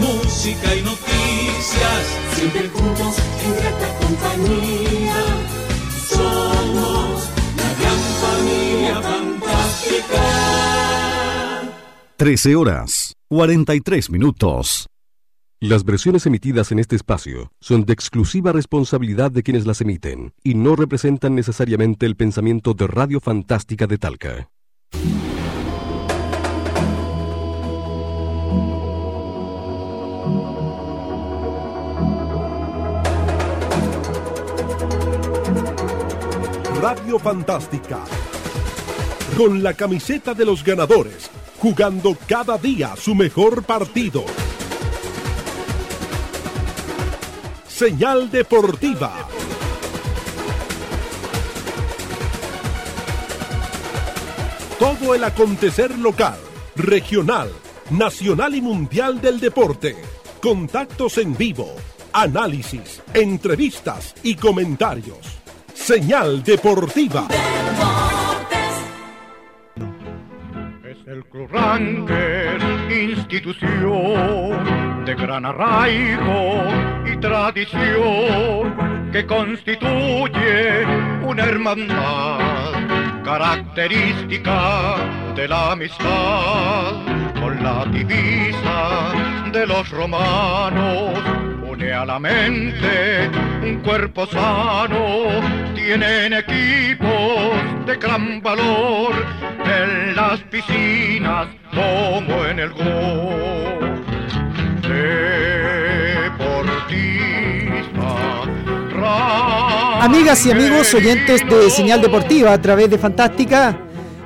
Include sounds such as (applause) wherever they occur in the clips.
música y noticias. Siempre juntos en grata compañía. 13 horas, 43 minutos. Las versiones emitidas en este espacio son de exclusiva responsabilidad de quienes las emiten y no representan necesariamente el pensamiento de Radio Fantástica de Talca. Radio Fantástica. Con la camiseta de los ganadores, jugando cada día su mejor partido. Señal Deportiva. Todo el acontecer local, regional, nacional y mundial del deporte. Contactos en vivo, análisis, entrevistas y comentarios Señal Deportiva. El Club Ranger, institución de gran arraigo y tradición que constituye una hermandad característica de la amistad con la divisa de los romanos une a la mente un cuerpo sano, tienen equipos de gran valor en las piscinas como en el gol. Amigas y amigos oyentes de Señal Deportiva a través de Fantástica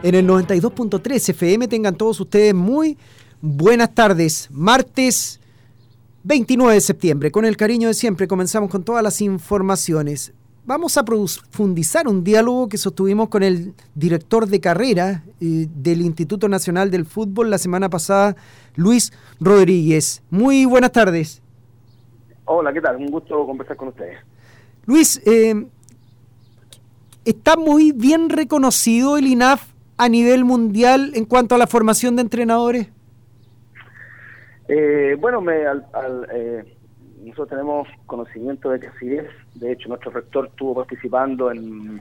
en el 92.3 FM, tengan todos ustedes muy buenas tardes. Martes 29 de septiembre, con el cariño de siempre, comenzamos con todas las informaciones. Vamos a profundizar un diálogo que sostuvimos con el director de carrera eh, del Instituto Nacional del Fútbol la semana pasada, Luis Rodríguez. Muy buenas tardes. Hola, ¿qué tal? Un gusto conversar con ustedes. Luis, eh, está muy bien reconocido el INAF a nivel mundial en cuanto a la formación de entrenadores. Eh, bueno, me, al, eh, nosotros tenemos conocimiento de que así es. De hecho, nuestro rector estuvo participando en,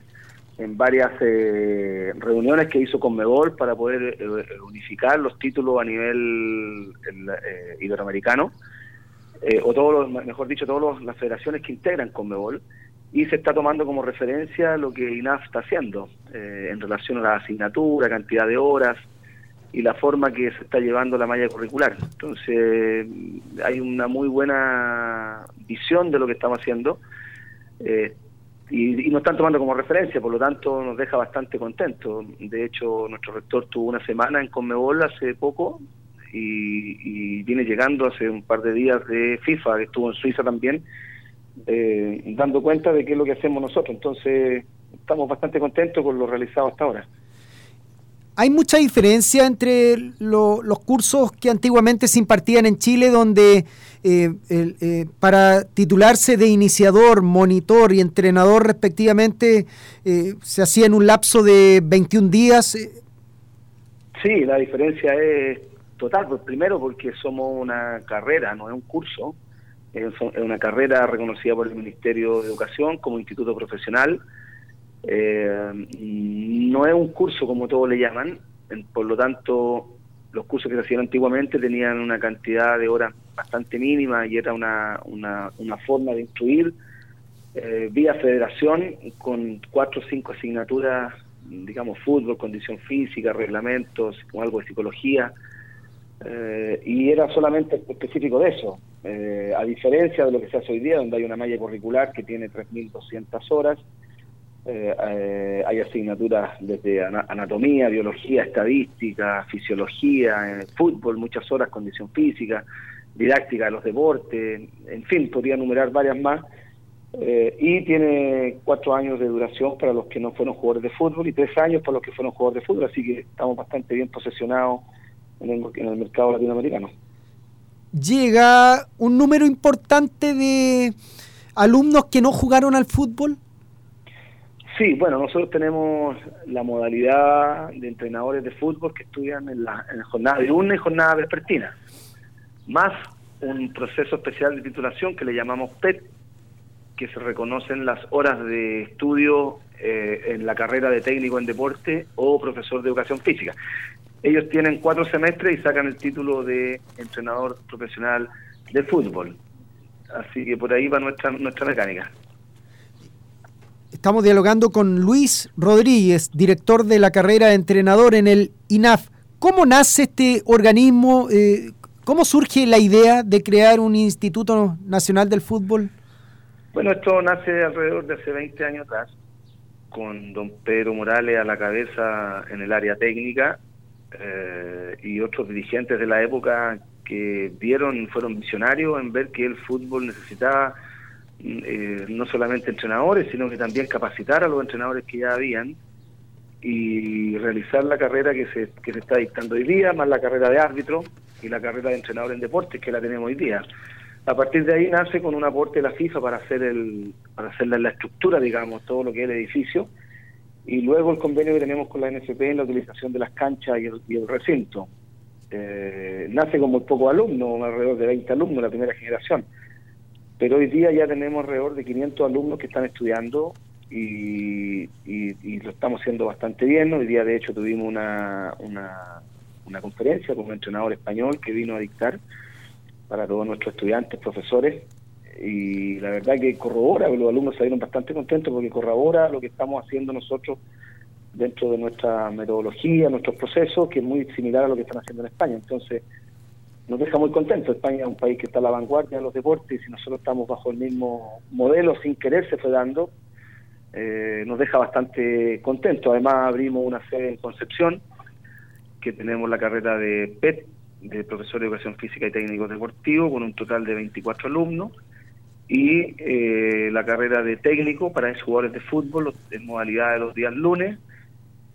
en varias eh, reuniones que hizo con Megol para poder unificar los títulos a nivel iberoamericano, o todos los, mejor dicho, todas las federaciones que integran con Megol y se está tomando como referencia lo que INAF está haciendo en relación a la asignatura, cantidad de horas, y la forma que se está llevando la malla curricular. Entonces, hay una muy buena visión de lo que estamos haciendo eh, y, nos están tomando como referencia, por lo tanto nos deja bastante contentos. De hecho, nuestro rector tuvo una semana en Conmebol hace poco y, viene llegando hace un par de días de FIFA, que estuvo en Suiza también, eh, dando cuenta de qué es lo que hacemos nosotros. Entonces, estamos bastante contentos con lo realizado hasta ahora. ¿Hay mucha diferencia entre los cursos que antiguamente se impartían en Chile, donde eh, eh, para titularse de iniciador, monitor y entrenador respectivamente eh, se hacía en un lapso de 21 días? Sí, la diferencia es total. Pues primero porque somos una carrera, no es un curso. Es una carrera reconocida por el Ministerio de Educación como instituto profesional eh, no es un curso como todos le llaman, por lo tanto los cursos que se hacían antiguamente tenían una cantidad de horas bastante mínima y era una, una, forma de instruir eh, vía federación con cuatro o cinco asignaturas, digamos fútbol, condición física, reglamentos, algo de psicología, eh, y era solamente específico de eso, eh, a diferencia de lo que se hace hoy día, donde hay una malla curricular que tiene 3.200 horas, eh, eh, hay asignaturas desde anatomía, biología, estadística, fisiología, eh, fútbol, muchas horas, condición física, didáctica de los deportes, en fin, podría enumerar varias más. y tiene cuatro años de duración para los que no fueron jugadores de fútbol y tres años para los que fueron jugadores de fútbol, así que estamos bastante bien posesionados en el, mercado latinoamericano. ¿Llega un número importante de alumnos que no jugaron al fútbol? Sí, bueno, nosotros tenemos la modalidad de entrenadores de fútbol que estudian en la, en jornada diurna y jornada vespertina, más un proceso especial de titulación que le llamamos PET, que se reconocen las horas de estudio eh, en la carrera de técnico en deporte o profesor de educación física. Ellos tienen cuatro semestres y sacan el título de entrenador profesional de fútbol. Así que por ahí va nuestra, nuestra mecánica. Estamos dialogando con Luis Rodríguez, director de la carrera de entrenador en el INAF. ¿Cómo nace este organismo? Eh, ¿Cómo surge la idea de crear un Instituto Nacional del Fútbol? Bueno, esto nace alrededor de hace 20 años atrás, con don Pedro Morales a la cabeza en el área técnica eh, y otros dirigentes de la época que vieron, fueron visionarios en ver que el fútbol necesitaba eh, no solamente entrenadores, sino que también capacitar a los entrenadores que ya habían y realizar la carrera que se, que se está dictando hoy día, más la carrera de árbitro y la carrera de entrenador en deportes que la tenemos hoy día. A partir de ahí nace con un aporte de la FIFA para hacer el para hacer la, estructura, digamos, todo lo que es el edificio, y luego el convenio que tenemos con la NFP en la utilización de las canchas y el, recinto. Eh, nace con muy pocos alumnos, alrededor de 20 alumnos, la primera generación, pero hoy día ya tenemos alrededor de 500 alumnos que están estudiando y, lo estamos haciendo bastante bien. Hoy día, de hecho, tuvimos una, una, una conferencia con un entrenador español que vino a dictar para todos nuestros estudiantes, profesores, y la verdad que corrobora, los alumnos salieron bastante contentos porque corrobora lo que estamos haciendo nosotros dentro de nuestra metodología, nuestros procesos, que es muy similar a lo que están haciendo en España. Entonces, nos deja muy contentos. España es un país que está a la vanguardia de los deportes y nosotros estamos bajo el mismo modelo, sin querer se fue dando, eh, nos deja bastante contentos. Además, abrimos una sede en Concepción, que tenemos la carrera de PET, de profesor de educación física y técnico deportivo, con un total de 24 alumnos, y eh, la carrera de técnico para jugadores de fútbol en modalidad de los días lunes,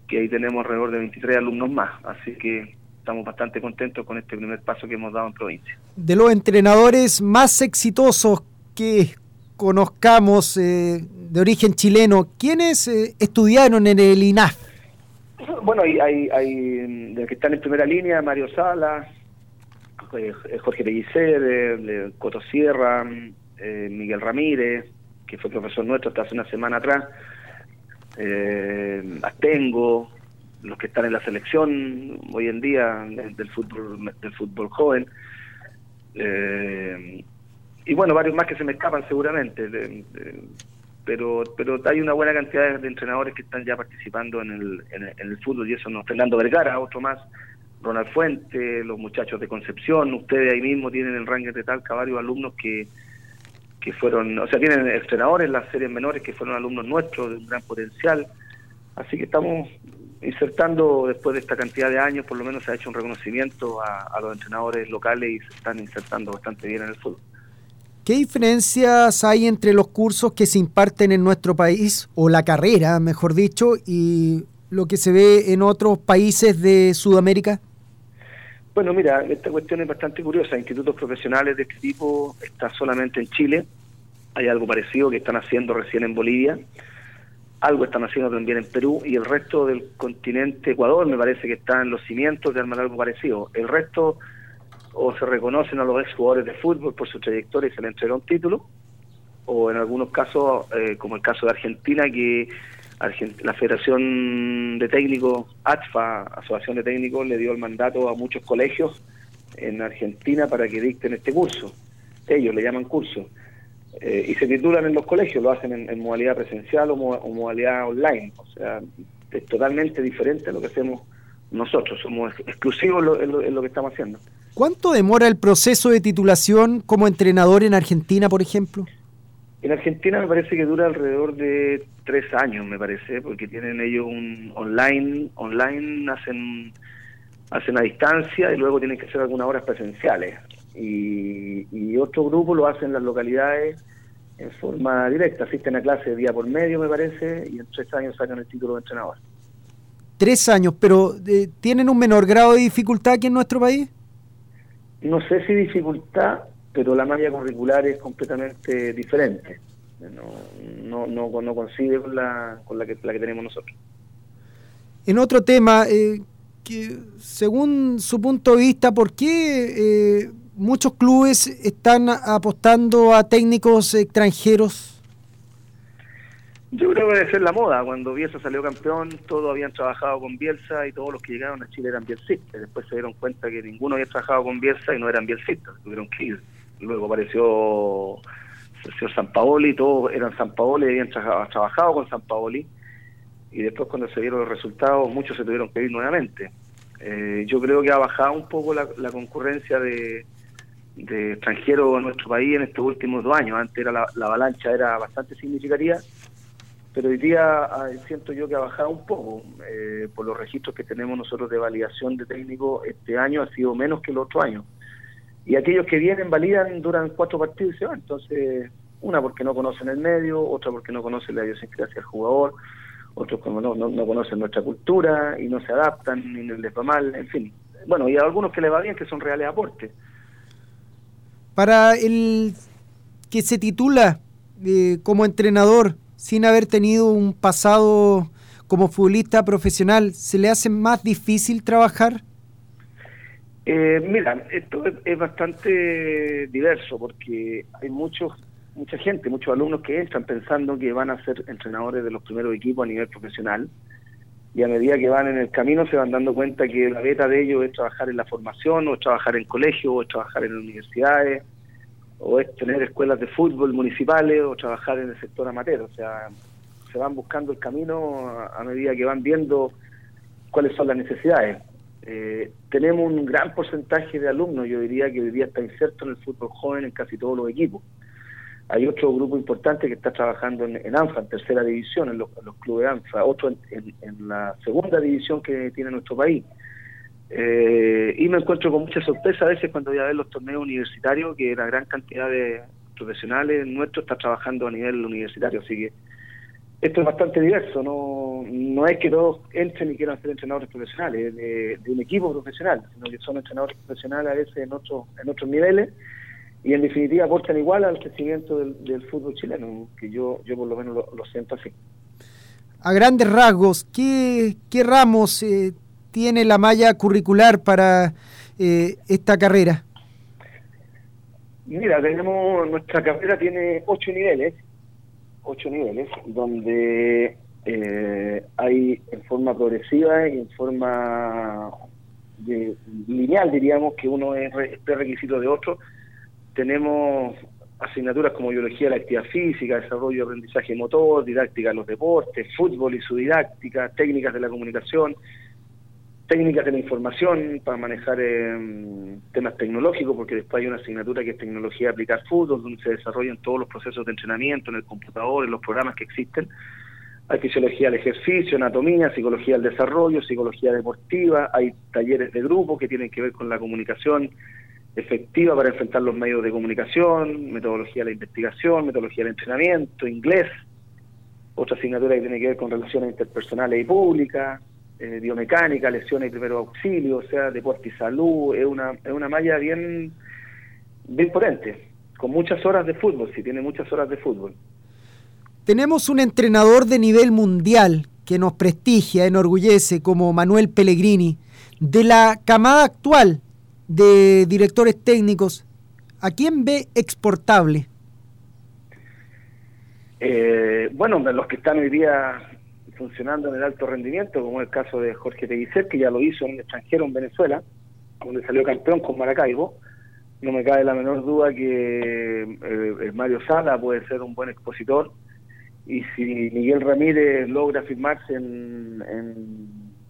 que ahí tenemos alrededor de 23 alumnos más. Así que estamos bastante contentos con este primer paso que hemos dado en provincia. De los entrenadores más exitosos que conozcamos eh, de origen chileno, ¿quiénes eh, estudiaron en el INAF? Bueno, hay, hay, hay que están en primera línea, Mario Sala, eh, Jorge Pellicer, Coto Sierra, Miguel Ramírez, que fue profesor nuestro hasta hace una semana atrás, Astengo, los que están en la selección hoy en día del fútbol del fútbol joven. Eh, y bueno varios más que se me escapan seguramente pero pero hay una buena cantidad de entrenadores que están ya participando en el, en el, fútbol y eso no Fernando Vergara otro más Ronald Fuente los muchachos de Concepción ustedes ahí mismo tienen el ranking de Talca varios alumnos que que fueron o sea tienen entrenadores en las series menores que fueron alumnos nuestros de un gran potencial. Así que estamos insertando después de esta cantidad de años, por lo menos se ha hecho un reconocimiento a, los entrenadores locales y se están insertando bastante bien en el fútbol. ¿Qué diferencias hay entre los cursos que se imparten en nuestro país, o la carrera, mejor dicho, y lo que se ve en otros países de Sudamérica? Bueno, mira, esta cuestión es bastante curiosa. Institutos profesionales de este tipo están solamente en Chile. Hay algo parecido que están haciendo recién en Bolivia algo están haciendo también en Perú y el resto del continente Ecuador me parece que está en los cimientos de armar algo parecido. El resto o se reconocen a los ex jugadores de fútbol por su trayectoria y se le entrega un título, o en algunos casos, eh, como el caso de Argentina, que la Federación de Técnicos, ATFA, Asociación de Técnicos, le dio el mandato a muchos colegios en Argentina para que dicten este curso. Ellos le llaman curso. Eh, y se titulan en los colegios, lo hacen en, modalidad presencial o, modalidad online. O sea, es totalmente diferente a lo que hacemos nosotros, somos exclusivos en lo, que estamos haciendo. ¿Cuánto demora el proceso de titulación como entrenador en Argentina, por ejemplo? En Argentina me parece que dura alrededor de tres años, me parece, porque tienen ellos un online, online hacen hacen a distancia y luego tienen que hacer algunas horas presenciales y, otro grupo lo hacen en las localidades en forma directa, asisten a clase día por medio, me parece, y en tres años sacan el título de entrenador. Tres años, pero eh, ¿tienen un menor grado de dificultad aquí en nuestro país? No sé si dificultad, pero la malla curricular es completamente diferente. No, no, no, no coincide con la, con la, que, la que tenemos nosotros. En otro tema, eh, que según su punto de vista, ¿por qué eh, muchos clubes están apostando a técnicos extranjeros? Yo creo que debe ser la moda. Cuando Bielsa salió campeón, todos habían trabajado con Bielsa y todos los que llegaron a Chile eran bielsistas. Después se dieron cuenta que ninguno había trabajado con Bielsa y no eran bielsistas. Tuvieron que ir. Luego apareció Sergio San Paoli, todos eran San Paoli y habían trabajado con San Paoli. Y después cuando se dieron los resultados, muchos se tuvieron que ir nuevamente. Eh, yo creo que ha bajado un poco la, concurrencia de, de extranjeros en nuestro país en estos últimos dos años. Antes era la, la avalancha era bastante significativa pero hoy día ah, siento yo que ha bajado un poco. Eh, por los registros que tenemos nosotros de validación de técnico, este año ha sido menos que el otro año. Y aquellos que vienen, validan, duran cuatro partidos y se van. Entonces, una porque no conocen el medio, otra porque no conocen la idiosincrasia del jugador, otros como no, no, conocen nuestra cultura y no se adaptan y les va mal, en fin. Bueno, y a algunos que les va bien, que son reales aportes. Para el que se titula eh, como entrenador, sin haber tenido un pasado como futbolista profesional, ¿se le hace más difícil trabajar? Eh, mira, esto es, bastante diverso porque hay muchos, mucha gente, muchos alumnos que entran pensando que van a ser entrenadores de los primeros equipos a nivel profesional y a medida que van en el camino se van dando cuenta que la beta de ellos es trabajar en la formación o trabajar en colegios o trabajar en universidades o es tener escuelas de fútbol municipales o trabajar en el sector amateur. O sea, se van buscando el camino a, medida que van viendo cuáles son las necesidades. Eh, tenemos un gran porcentaje de alumnos, yo diría que hoy día está inserto en el fútbol joven en casi todos los equipos. Hay otro grupo importante que está trabajando en, ANFA, en tercera división, en los, clubes ANFA, otro en, la segunda división que tiene nuestro país. Eh, y me encuentro con mucha sorpresa a veces cuando voy a ver los torneos universitarios, que la gran cantidad de profesionales nuestros está trabajando a nivel universitario, así que esto es bastante diverso, no, no es que todos entren y quieran ser entrenadores profesionales de, un equipo profesional, sino que son entrenadores profesionales a veces en otros, en otros niveles y en definitiva aportan igual al crecimiento del, fútbol chileno, que yo, yo por lo menos lo, siento así. A grandes rasgos, ¿qué, qué ramos eh, tiene la malla curricular para eh, esta carrera? Mira, tenemos nuestra carrera tiene ocho niveles, ocho niveles, donde eh, hay en forma progresiva y en forma lineal, diríamos, que uno es prerequisito de otro. Tenemos asignaturas como biología de la actividad física, desarrollo de aprendizaje motor, didáctica de los deportes, fútbol y su didáctica, técnicas de la comunicación, técnicas de la información para manejar em, temas tecnológicos, porque después hay una asignatura que es tecnología de aplicar fútbol, donde se desarrollan todos los procesos de entrenamiento en el computador, en los programas que existen. Hay fisiología del ejercicio, anatomía, psicología del desarrollo, psicología deportiva, hay talleres de grupo que tienen que ver con la comunicación efectiva para enfrentar los medios de comunicación, metodología de la investigación, metodología del entrenamiento, inglés, otra asignatura que tiene que ver con relaciones interpersonales y públicas, eh, biomecánica, lesiones y primero auxilio, o sea, deporte y salud, es una, es una malla bien, bien potente, con muchas horas de fútbol, si tiene muchas horas de fútbol. Tenemos un entrenador de nivel mundial que nos prestigia, enorgullece, como Manuel Pellegrini. De la camada actual de directores técnicos, ¿a quién ve exportable? Eh, bueno, los que están hoy día funcionando en el alto rendimiento, como es el caso de Jorge Pellicer, que ya lo hizo en extranjero en Venezuela, donde salió campeón con Maracaibo. No me cabe la menor duda que eh, Mario Sala puede ser un buen expositor y si Miguel Ramírez logra firmarse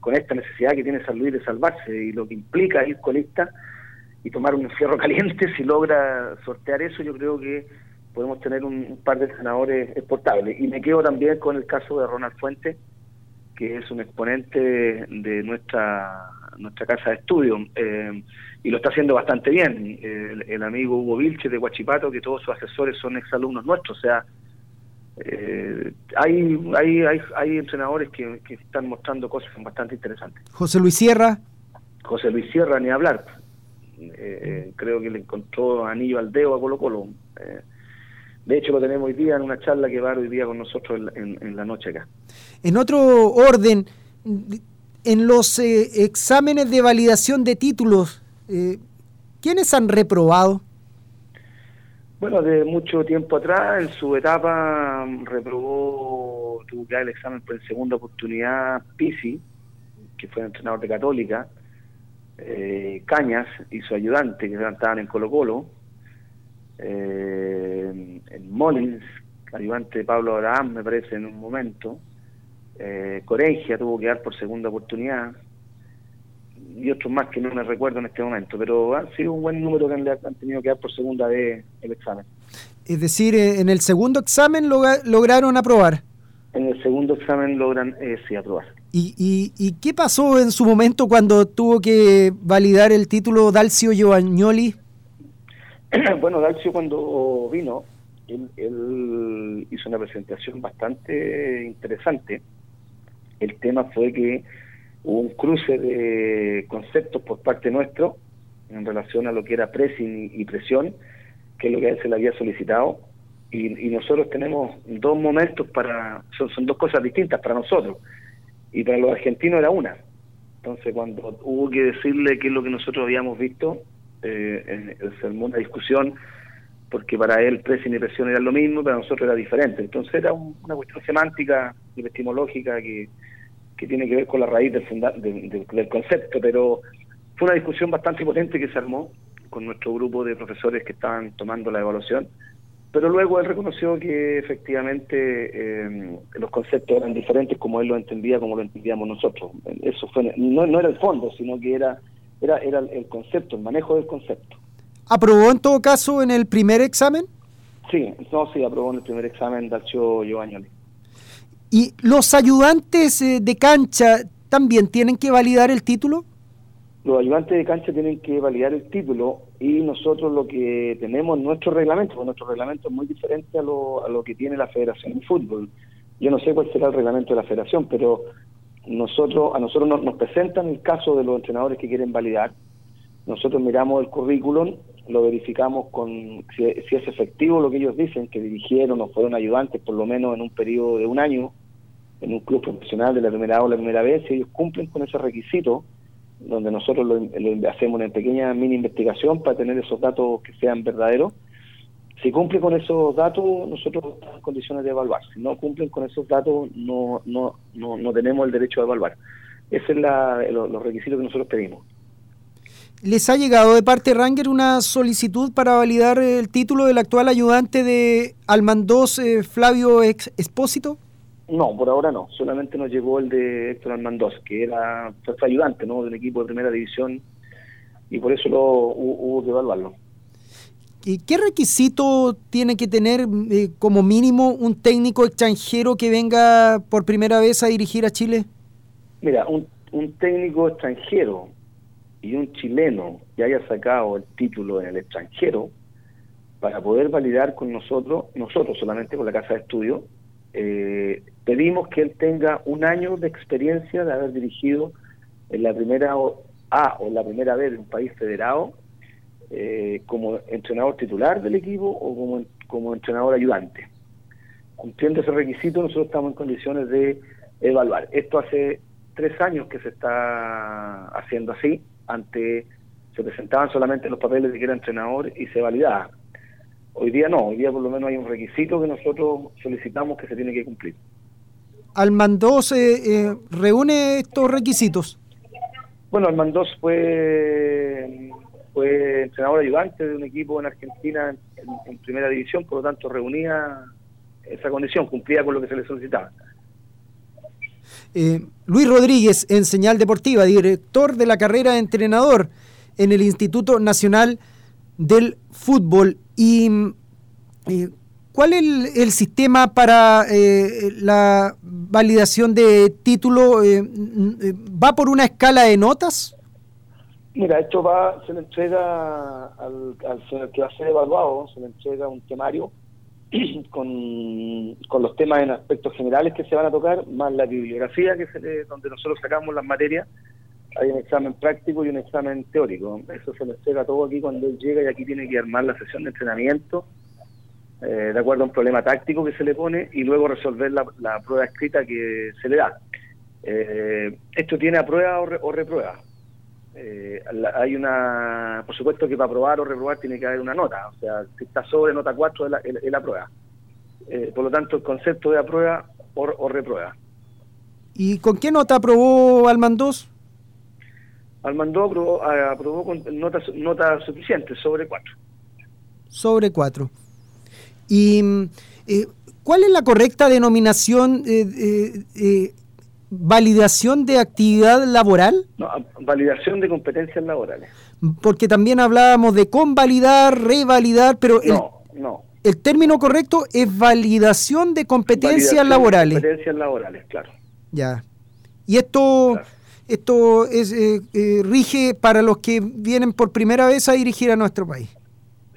con esta necesidad que tiene San Luis de salvarse y lo que implica ir colista y tomar un fierro (laughs) caliente, si logra sortear eso, yo creo que podemos tener un, par de senadores exportables. Y me quedo también con el caso de Ronald Fuentes, que es un exponente de nuestra nuestra casa de estudio eh, y lo está haciendo bastante bien. El, amigo Hugo Vilche de Huachipato, que todos sus asesores son exalumnos nuestros, o sea, eh, hay, hay, hay, hay entrenadores que, que están mostrando cosas bastante interesantes. José Luis Sierra. José Luis Sierra, ni hablar. Eh, eh, creo que le encontró anillo al dedo a Colo Colo. Eh, de hecho, lo tenemos hoy día en una charla que va hoy día con nosotros en, en, la noche acá. En otro orden, en los exámenes de validación de títulos, ¿quiénes han reprobado? Bueno, de mucho tiempo atrás, en su etapa, reprobó, tuvo que dar el examen por segunda oportunidad Pisi, que fue entrenador de Católica, eh, Cañas y su ayudante, que estaban en Colo Colo, eh, Molins, ayudante de Pablo Abraham, me parece, en un momento, eh, Corengia tuvo que dar por segunda oportunidad, y otros más que no me recuerdo en este momento, pero ha sido un buen número que han, tenido que dar por segunda vez el examen. Es decir, eh, en el segundo examen logra, lograron aprobar. En el segundo examen logran eh, sí aprobar. ¿Y, y, ¿Y qué pasó en su momento cuando tuvo que validar el título Dalcio Giovagnoli? (clears throat) bueno, Dalcio cuando vino, él, él hizo una presentación bastante interesante. El tema fue que hubo un cruce de conceptos por parte nuestro en relación a lo que era pressing y presión, que es lo que él se le había solicitado, y, y nosotros tenemos dos momentos para, son, son dos cosas distintas para nosotros, y para los argentinos era una. Entonces cuando hubo que decirle qué es lo que nosotros habíamos visto, eh, se armó una discusión, porque para él pressing y presión eran lo mismo, para nosotros era diferente. Entonces era un, una cuestión semántica y epistemológica que que tiene que ver con la raíz del, funda del, concepto, pero fue una discusión bastante potente que se armó con nuestro grupo de profesores que estaban tomando la evaluación, pero luego él reconoció que efectivamente eh, los conceptos eran diferentes como él lo entendía, como lo entendíamos nosotros. Eso fue no, no era el fondo, sino que era, era, era el concepto, el manejo del concepto. ¿Aprobó en todo caso en el primer examen? Sí, no, sí, aprobó en el primer examen Dalcio Giovanni. ¿Y los ayudantes eh, de cancha también tienen que validar el título? Los ayudantes de cancha tienen que validar el título y nosotros lo que tenemos en nuestro reglamento, porque nuestro reglamento es muy diferente a lo, a lo que tiene la Federación de Fútbol. Yo no sé cuál será el reglamento de la Federación, pero nosotros a nosotros nos, nos presentan el caso de los entrenadores que quieren validar. Nosotros miramos el currículum, lo verificamos con si, si, es efectivo lo que ellos dicen, que dirigieron o fueron ayudantes por lo menos en un periodo de un año en un club profesional de la primera o la primera vez, si ellos cumplen con ese requisito, donde nosotros lo, hacemos una pequeña mini investigación para tener esos datos que sean verdaderos, si cumplen con esos datos, nosotros estamos en condiciones de evaluar. Si no cumplen con esos datos, no, no, no, no tenemos el derecho a evaluar. Ese es la, lo, los requisitos que nosotros pedimos. ¿Les ha llegado de parte de Ranger una solicitud para validar el título del actual ayudante de Almandós, eh, Flavio Expósito? No, por ahora no. Solamente nos llegó el de Héctor Almandós, que era fue ayudante ¿no? de un equipo de primera división y por eso lo, hubo, hubo que evaluarlo. ¿Y ¿Qué requisito tiene que tener eh, como mínimo un técnico extranjero que venga por primera vez a dirigir a Chile? Mira, un, un técnico extranjero y un chileno que haya sacado el título en el extranjero para poder validar con nosotros, nosotros solamente con la casa de estudio, eh, pedimos que él tenga un año de experiencia de haber dirigido en la primera A o la primera B de un país federado eh, como entrenador titular del equipo o como, como entrenador ayudante. Cumpliendo ese requisito, nosotros estamos en condiciones de evaluar. Esto hace tres años que se está haciendo así, ante se presentaban solamente los papeles de que era entrenador y se validaba. Hoy día no, hoy día por lo menos hay un requisito que nosotros solicitamos que se tiene que cumplir. ¿Almandós eh, eh, reúne estos requisitos? Bueno, Almandós fue, fue entrenador ayudante de un equipo en Argentina en, en, primera división, por lo tanto reunía esa condición, cumplía con lo que se le solicitaba. Eh, Luis Rodríguez, en Señal Deportiva, director de la carrera de entrenador en el Instituto Nacional del Fútbol. ¿Y eh, cuál es el, sistema para eh, la validación de título? Eh, ¿Va por una escala de notas? Mira, esto va, se le entrega al, al, que va a ser evaluado, se le entrega un temario (clears throat) con, con, los temas en aspectos generales que se van a tocar, más la bibliografía que se donde nosotros sacamos las materias. Hay un examen práctico y un examen teórico. Eso se lo entrega todo aquí cuando él llega y aquí tiene que armar la sesión de entrenamiento eh, de acuerdo a un problema táctico que se le pone y luego resolver la, prueba escrita que se le da. Eh, esto tiene a prueba o, reprueba. Eh, hay una, por supuesto que para aprobar o reprobar tiene que haber una nota, o sea, si está sobre nota 4 es la, prueba. por lo tanto, el concepto de aprueba o, o reprueba. ¿Y con qué nota aprobó Almandós? Almandó aprobó, aprobó con nota, nota suficiente, sobre 4. Sobre 4. ¿Y eh, cuál es la correcta denominación? Eh, eh, ¿Validación de actividad laboral? No, validación de competencias laborales. Porque también hablábamos de convalidar, revalidar, pero el, no, no. el término correcto es validación de competencias laborales. competencias laborales, claro. Ya. Y esto, esto es, rige para los que vienen por primera vez a dirigir a nuestro país.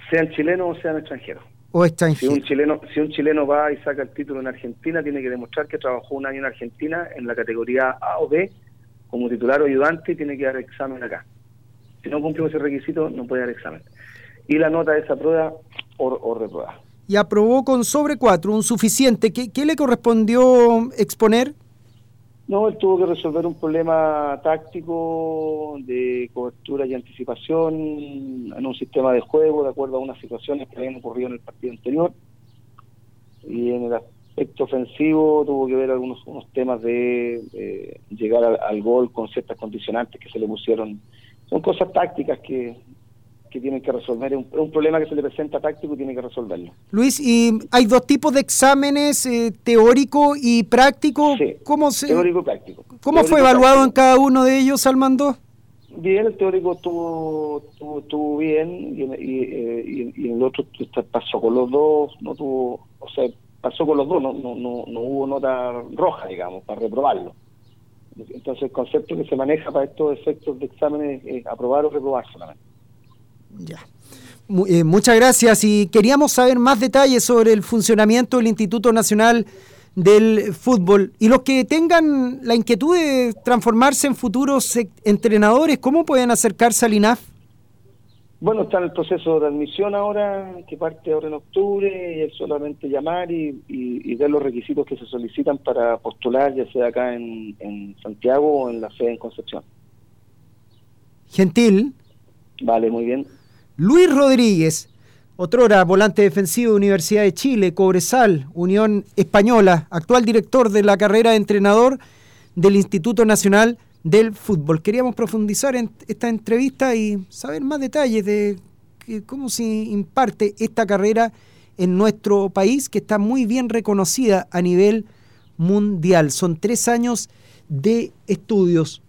Sean chilenos o sean extranjeros o Si un chileno, si un chileno va y saca el título en Argentina, tiene que demostrar que trabajó un año en Argentina en la categoría A o B como titular o ayudante y tiene que dar examen acá. Si no cumple ese requisito, no puede dar examen. Y la nota de esa prueba o, reprueba. Y aprobó con sobre cuatro, un suficiente. ¿Qué, ¿Qué le correspondió exponer? No, él tuvo que resolver un problema táctico de cobertura y anticipación en un sistema de juego de acuerdo a unas situaciones que habían ocurrido en el partido anterior. Y en el aspecto ofensivo tuvo que ver algunos unos temas de llegar al, gol con ciertas condicionantes que se le pusieron. Son cosas tácticas que, que tienen que resolver. Es un, problema que se le presenta táctico y tiene que resolverlo. Luis, y hay dos tipos de exámenes, eh, teórico y práctico. ¿Cómo se, teórico y práctico. ¿Cómo fue evaluado en cada uno de ellos, Armando? Bien, el teórico estuvo, estuvo, bien y, y, y, el otro pasó con los dos, no tuvo, o sea, pasó con los dos, no, no, no, no hubo nota roja, digamos, para reprobarlo. Entonces el concepto que se maneja para estos efectos de exámenes es aprobar o reprobar solamente. Ya. Eh, muchas gracias y queríamos saber más detalles sobre el funcionamiento del Instituto Nacional del Fútbol. Y los que tengan la inquietud de transformarse en futuros entrenadores, ¿cómo pueden acercarse al INAF? Bueno, está en el proceso de admisión ahora, que parte ahora en octubre, y es solamente llamar y, ver los requisitos que se solicitan para postular, ya sea acá en, en Santiago o en la sede en Concepción. Gentil. Vale, muy bien. Luis Rodríguez, otrora volante defensivo de Universidad de Chile, Cobresal, Unión Española, actual director de la carrera de entrenador del Instituto Nacional del Fútbol. Queríamos profundizar en esta entrevista y saber más detalles de cómo se imparte esta carrera en nuestro país, que está muy bien reconocida a nivel mundial. Son tres años de estudios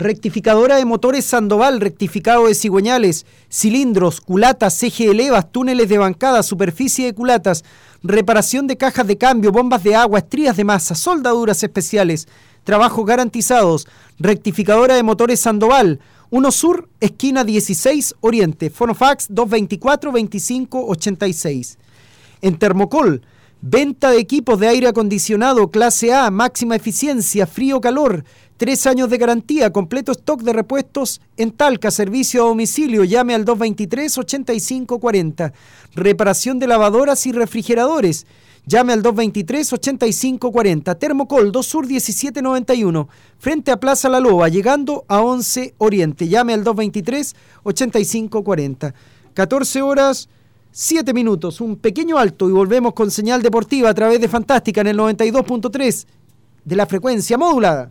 Rectificadora de motores Sandoval, rectificado de cigüeñales, cilindros, culatas, eje de levas, túneles de bancada, superficie de culatas, reparación de cajas de cambio, bombas de agua, estrías de masa, soldaduras especiales, trabajos garantizados. Rectificadora de motores Sandoval, 1 Sur, esquina 16 Oriente, Fonofax 224 2586. En Termocol, venta de equipos de aire acondicionado clase A, máxima eficiencia, frío-calor Tres años de garantía, completo stock de repuestos en Talca, servicio a domicilio, llame al 223-8540. Reparación de lavadoras y refrigeradores, llame al 223-8540. Termocol 2 Sur 1791, frente a Plaza La Loba, llegando a 11 Oriente, llame al 223-8540. 14 horas. 7 minutos, un pequeño alto y volvemos con señal deportiva a través de Fantástica en el 92.3 de la frecuencia modulada.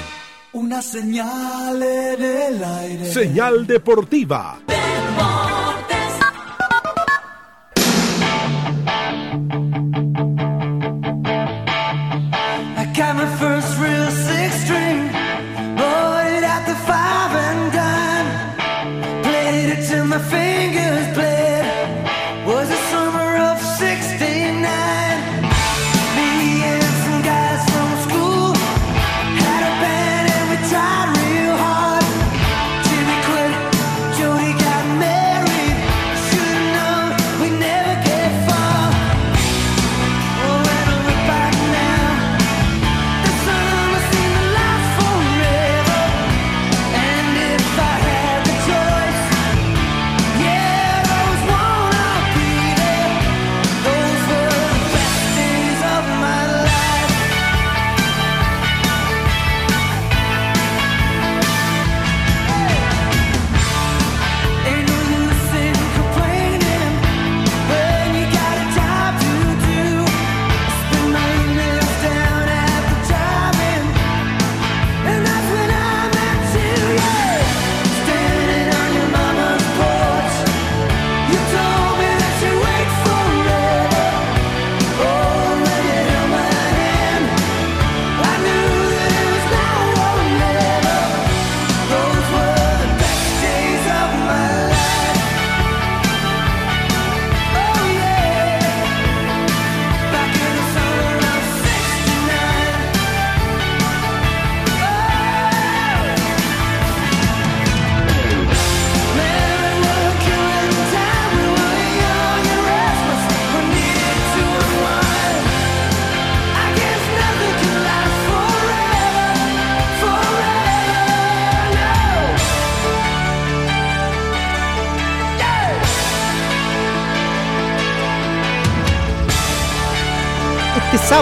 Una señal en el aire. Señal deportiva. I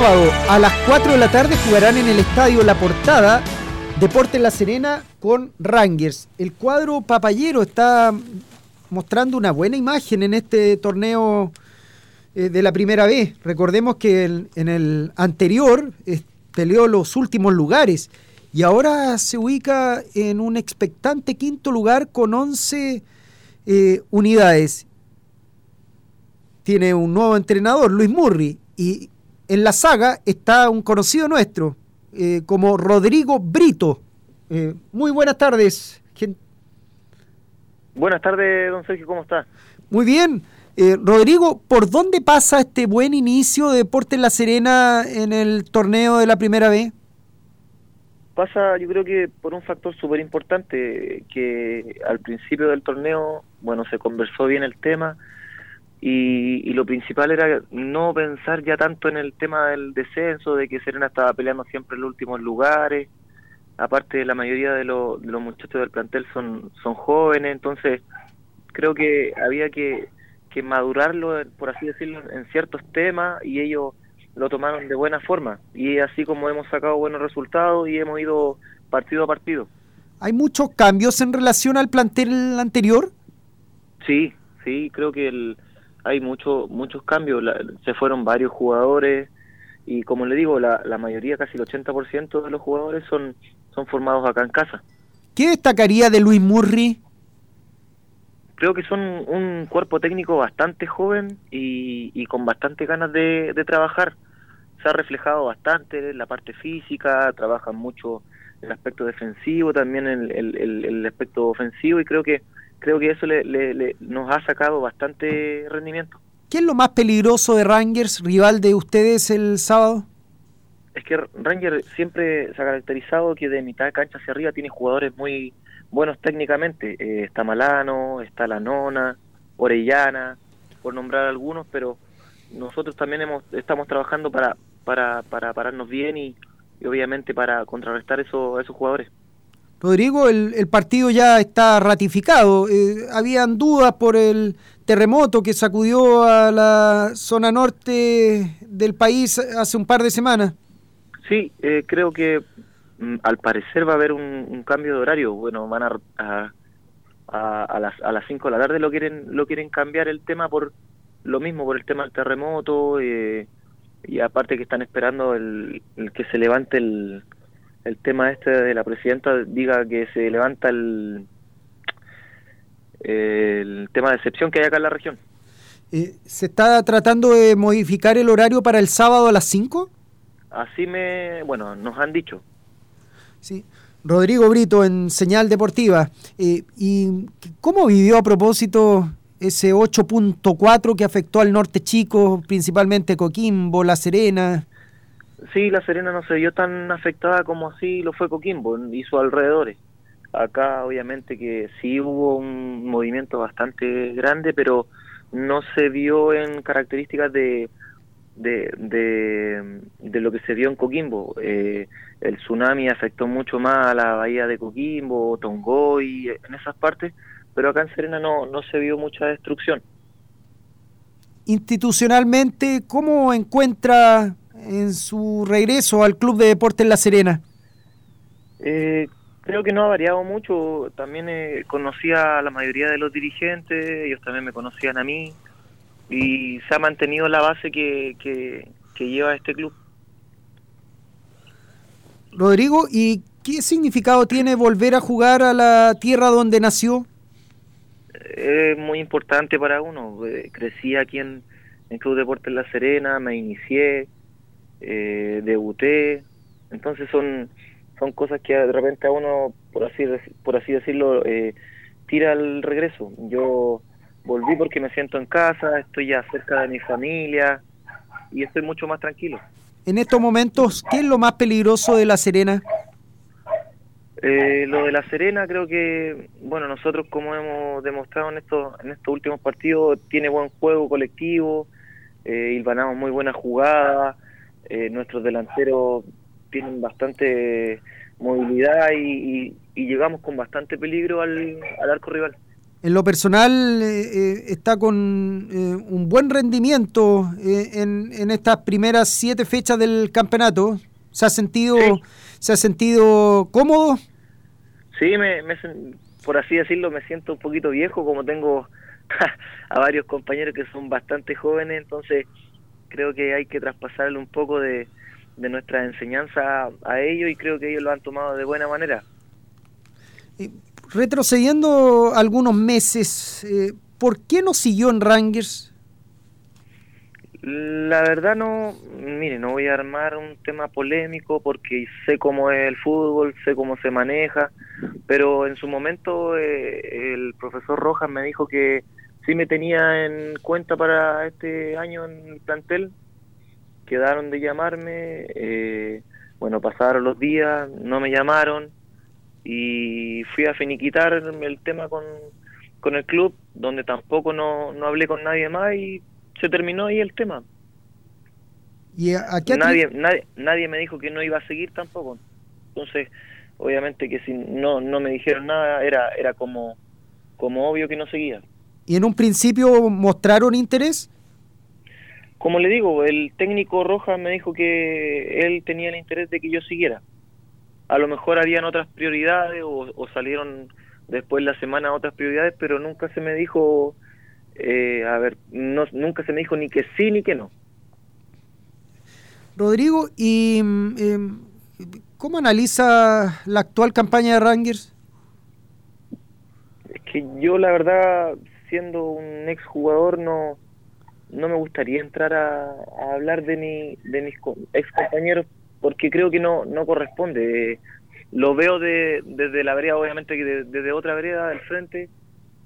a las 4 de la tarde jugarán en el estadio La Portada Deportes La Serena con Rangers. El cuadro papayero está mostrando una buena imagen en este torneo eh, de la primera vez. Recordemos que en el anterior peleó los últimos lugares y ahora se ubica en un expectante quinto lugar con 11 eh, unidades. Tiene un nuevo entrenador, Luis Murri, y en la saga está un conocido nuestro, eh, como Rodrigo Brito. Eh, muy buenas tardes. gen- Buenas tardes, don Sergio, ¿cómo está? Muy bien. Eh, Rodrigo, ¿por dónde pasa este buen inicio de Deportes La Serena en el torneo de la primera vez? Pasa, yo creo que por un factor súper importante, que al principio del torneo, bueno, se conversó bien el tema y, y lo principal era no pensar ya tanto en el tema del descenso, de que Serena estaba peleando siempre en los últimos lugares, aparte la mayoría de, los- de los muchachos del plantel son, son jóvenes, entonces creo que había que, que madurarlo, por así decirlo, en ciertos temas y ellos lo tomaron de buena forma y así como hemos sacado buenos resultados y hemos ido partido a partido. ¿Hay muchos cambios en relación al plantel anterior? Sí, sí, creo que el, hay mucho, muchos cambios, la- se fueron varios jugadores y como le digo, la, la mayoría, casi el 80% de los jugadores son, son formados acá en casa. ¿Qué destacaría de Luis Murri? Creo que son un cuerpo técnico bastante joven y, y con bastante ganas de, de trabajar. Se ha reflejado bastante en la parte física, trabajan mucho el aspecto defensivo, también el, el, el- el aspecto ofensivo y creo que creo que eso le, le- le- nos ha sacado bastante rendimiento. ¿Qué es lo más peligroso de Rangers, rival de ustedes el sábado? Es que Ranger siempre se ha caracterizado que de mitad de cancha hacia arriba tiene jugadores muy buenos técnicamente. Eh, está Malano, está La Nona, Orellana, por nombrar algunos, pero nosotros también hemos, estamos trabajando para, para, para pararnos bien y, y obviamente para contrarrestar eso, a esos jugadores. Rodrigo, el, el partido ya está ratificado. Eh, habían dudas por el terremoto que sacudió a la zona norte del país hace un par de semanas. Sí, eh, creo que mm, al parecer va a haber un, cambio de horario. Bueno, van a, a, las a las 5 de la tarde lo quieren lo quieren cambiar el tema por lo mismo por el tema del terremoto eh, y aparte que están esperando el que se levante el, el tema este de la presidenta diga que se levanta el el tema de excepción que hay acá en la región. Eh, ¿Se está tratando de modificar el horario para el sábado a las 5? Así me, bueno, nos han dicho. Sí. Rodrigo Brito en Señal Deportiva. Eh, ¿Y cómo vivió a propósito ese 8.4 que afectó al norte chico, principalmente Coquimbo, La Serena? Sí, La Serena no se vio tan afectada como así lo fue Coquimbo y sus alrededores. Acá obviamente que sí hubo un movimiento bastante grande, pero no se vio en características de, de, lo que se vio en Coquimbo. Eh, el tsunami afectó mucho más a la bahía de Coquimbo, Tongoy, en esas partes, pero acá en Serena no, no se vio mucha destrucción. Institucionalmente, ¿cómo encuentra en su regreso al Club de Deportes La Serena? Eh, creo que no ha variado mucho. También eh, conocía a la mayoría de los dirigentes, ellos también me conocían a mí y se ha mantenido la base que, que, que lleva este club. Rodrigo, ¿y qué significado tiene volver a jugar a la tierra donde nació? Es muy importante para uno. Eh, Crecí aquí en, en Club Deportes La Serena, me inicié, eh, debuté. Entonces son son cosas que de repente a uno, por así por así decirlo, eh, tira al regreso. Yo volví porque me siento en casa, estoy ya cerca de mi familia y estoy mucho más tranquilo. En estos momentos, ¿qué es lo más peligroso de La Serena? Eh, lo de La Serena creo que, bueno, nosotros como hemos demostrado en estos, en estos últimos partidos, tiene buen juego colectivo, eh, hilvanamos muy buenas jugadas, eh, nuestros delanteros tienen bastante movilidad y, y, y llegamos con bastante peligro al, al arco rival. En lo personal eh, eh, está con eh, un buen rendimiento eh, en, en, estas primeras siete fechas del campeonato. ¿Se ha sentido, sí. se ha sentido cómodo? Sí, me, me, por así decirlo, me siento un poquito viejo, como tengo (laughs) a varios compañeros que son bastante jóvenes, entonces creo que hay que traspasarle un poco de, de nuestra enseñanza a, ellos y creo que ellos lo han tomado de buena manera. Retrocediendo algunos meses, eh, ¿por qué no siguió en Rangers? La verdad no, mire, no voy a armar un tema polémico porque sé cómo es el fútbol, sé cómo se maneja, pero en su momento eh, el profesor Rojas me dijo que sí me tenía en cuenta para este año en el plantel, quedaron de llamarme, eh, bueno, pasaron los días, no me llamaron, y fui a finiquitar el tema con, con el club, donde tampoco no, no hablé con nadie más y se terminó ahí el tema. ¿Y a, a qué nadie, nadie, nadie me dijo que no iba a seguir tampoco. Entonces, obviamente que si no, no me dijeron nada, era, era como, como obvio que no seguía. ¿Y en un principio mostraron interés? Como le digo, el técnico Rojas me dijo que él tenía el interés de que yo siguiera a lo mejor habían otras prioridades o, o salieron después la semana otras prioridades, pero nunca se me dijo, eh, a ver, no, nunca se me dijo ni que sí ni que no. Rodrigo, ¿y eh, cómo analiza la actual campaña de Rangers? Es que yo la verdad, siendo un ex jugador, no, no me gustaría entrar a, a hablar de, mi, de mis ex compañeros porque creo que no, no corresponde. Lo veo de, desde la vereda, obviamente que de, desde otra vereda del frente.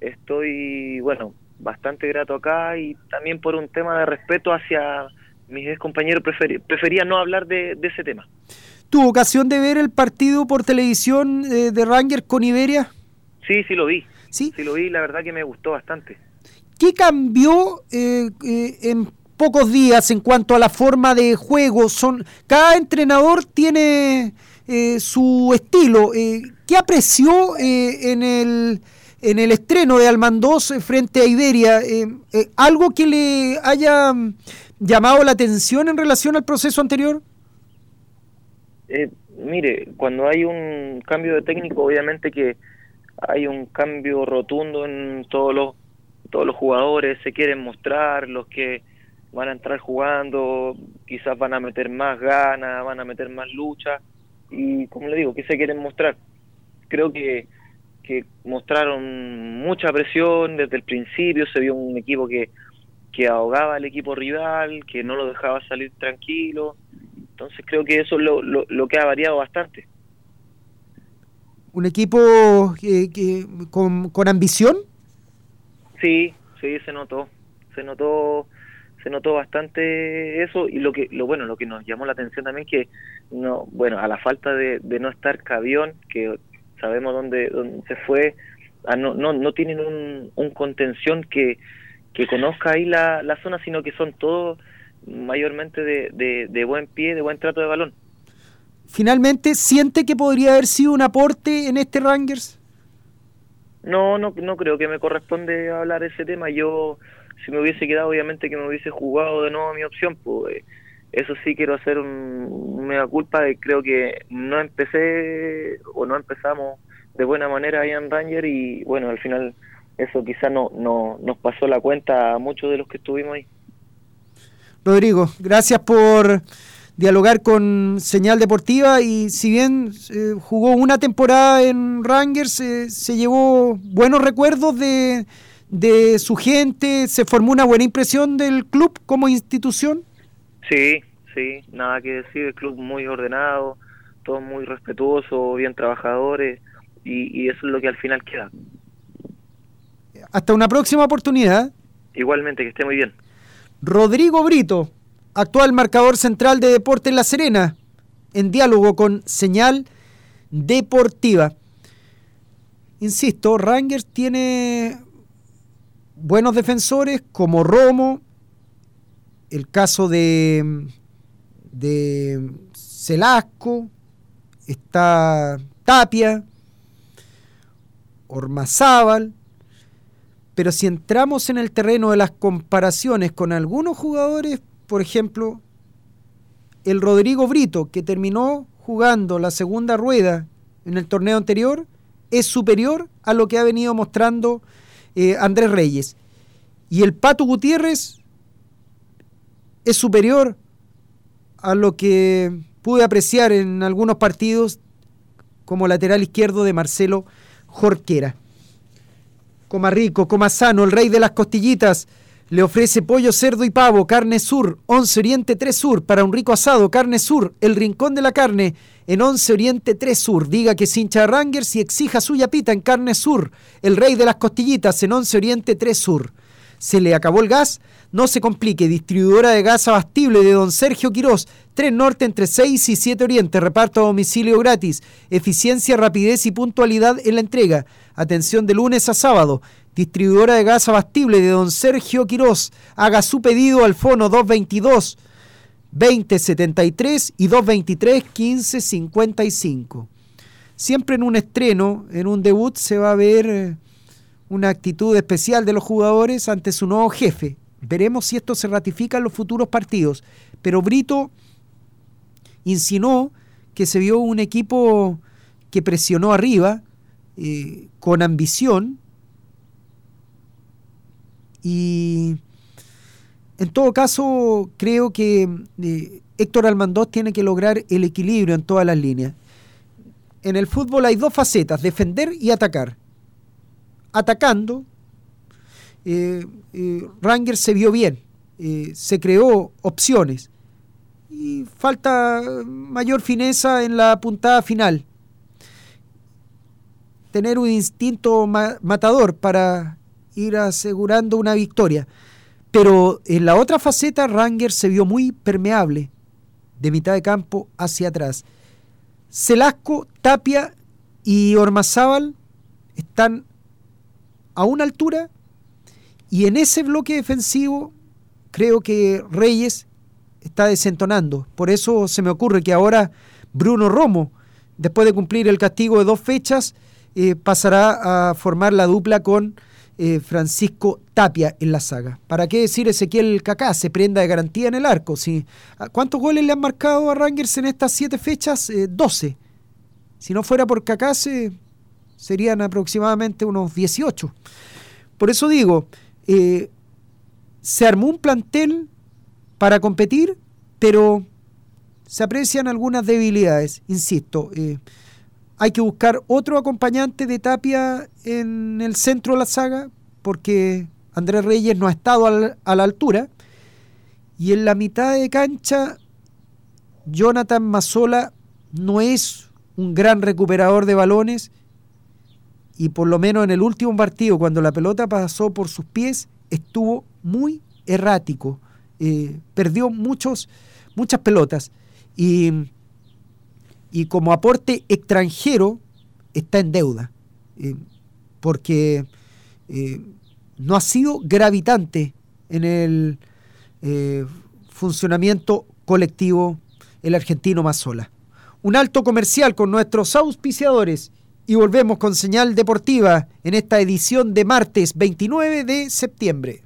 Estoy, bueno, bastante grato acá y también por un tema de respeto hacia mis ex compañeros preferí, prefería no hablar de, de, ese tema. ¿Tuvo ocasión de ver el partido por televisión eh, de Rangers con Iberia? Sí, sí lo vi. Sí. Sí lo vi, la verdad que me gustó bastante. ¿Qué cambió eh, eh, en pocos días en cuanto a la forma de juego. Son, cada entrenador tiene eh, su estilo. Eh, ¿Qué apreció eh, en, el, en el estreno de Almandós frente a Iberia? ¿Algo que le haya mm, llamado la atención en relación al proceso anterior? mire, cuando hay un cambio de técnico, obviamente que hay un cambio rotundo en todos los todos los jugadores se quieren mostrar, los que van a entrar jugando, quizás van a meter más ganas, van a meter más lucha y como le digo, ¿qué se quieren mostrar? Creo que, que mostraron mucha presión desde el principio, se vio un equipo que, que ahogaba al equipo rival, que no lo dejaba salir tranquilo, entonces creo que eso es lo, lo, que ha variado bastante. ¿Un equipo que, con, con ambición? Sí, sí, se notó, se notó se notó bastante eso y lo que lo bueno lo que nos llamó la atención también que no bueno a la falta de, no estar Cavión que sabemos dónde, dónde se fue ah, no, no no tienen un, un contención que, que conozca ahí la, la zona sino que son todos mayormente de, de, buen pie de buen trato de balón finalmente siente que podría haber sido un aporte en este Rangers no no no creo que me corresponde hablar ese tema. Yo si me hubiese quedado, obviamente que me hubiese jugado de nuevo mi opción, pues eh, eso sí quiero hacer un, mega culpa, de, creo que no empecé o no empezamos de buena manera ahí en Ranger y bueno, al final eso quizá no, no nos pasó la cuenta a muchos de los que estuvimos ahí. Rodrigo, gracias por dialogar con Señal Deportiva y si bien eh, jugó una temporada en Rangers, eh, se llevó buenos recuerdos de, de su gente? ¿Se formó una buena impresión del club como institución? Sí, sí, nada que decir, el club muy ordenado, todos muy respetuosos, bien trabajadores y, eso es lo que al final queda. Hasta una próxima oportunidad. Igualmente, que esté muy bien. Rodrigo Brito, actual marcador central de Deporte en La Serena, en diálogo con Señal Deportiva. Insisto, Rangers tiene buenos defensores como Romo, el caso de, de Celasco, está Tapia, Ormazábal, pero si entramos en el terreno de las comparaciones con algunos jugadores, por ejemplo, el Rodrigo Brito, que terminó jugando la segunda rueda en el torneo anterior, es superior a lo que ha venido mostrando eh, Andrés Reyes. Y el Pato Gutiérrez es superior a lo que pude apreciar en algunos partidos como lateral izquierdo de Marcelo Jorquera. Coma rico, coma sano, el rey de las costillitas le ofrece pollo, cerdo y pavo, carne sur, 11 Oriente 3 Sur, para un rico asado, carne sur, el rincón de la carne, en 11 Oriente 3 Sur. Diga que es hincha Rangers y exija su yapita en carne sur, el rey de las costillitas, en 11 Oriente 3 Sur. ¿Se le acabó el gas? No se complique, distribuidora de gas abastible de don Sergio Quirós, 3 Norte entre 6 y 7 Oriente, reparto a domicilio gratis, eficiencia, rapidez y puntualidad en la entrega. Atención de lunes a sábado distribuidora de gas abastible de don Sergio Quirós. Haga su pedido al fono 222 2073 y 223 1555. Siempre en un estreno, en un debut, se va a ver eh, una actitud especial de los jugadores ante su nuevo jefe. Veremos si esto se ratifica en los futuros partidos. Pero Brito insinuó que se vio un equipo que presionó arriba, eh, con ambición, y en todo caso, creo que eh, Héctor Almandós tiene que lograr el equilibrio en todas las líneas. En el fútbol hay dos facetas, defender y atacar. Atacando, eh, eh, Ranger se vio bien, se creó opciones y falta mayor fineza en la puntada final. Tener un instinto matador para ir asegurando una victoria. Pero en la otra faceta, Ranger se vio muy permeable, de mitad de campo hacia atrás. Celasco, Tapia y Ormazábal están a una altura y en ese bloque defensivo creo que Reyes está desentonando. Por eso se me ocurre que ahora Bruno Romo, después de cumplir el castigo de dos fechas, eh, pasará a formar la dupla con eh, Francisco Tapia en la saga. ¿Para qué decir Ezequiel Cacá? Se prenda de garantía en el arco. ¿sí? ¿Cuántos goles le han marcado a Rangers en estas siete fechas? 12. Eh, si no fuera por Cacá, serían aproximadamente unos 18. Por eso digo, se armó un plantel para competir, pero se aprecian algunas debilidades, insisto. Eh, hay que buscar otro acompañante de Tapia en el centro de la saga, porque Andrés Reyes no ha estado a la altura. Y en la mitad de cancha, Jonathan Mazzola no es un gran recuperador de balones. Y por lo menos en el último partido, cuando la pelota pasó por sus pies, estuvo muy errático. Eh, perdió muchos, muchas pelotas. Y, y como aporte extranjero está en deuda, eh, porque eh, no ha sido gravitante en el eh, funcionamiento colectivo el argentino más sola. Un alto comercial con nuestros auspiciadores y volvemos con señal deportiva en esta edición de martes 29 de septiembre.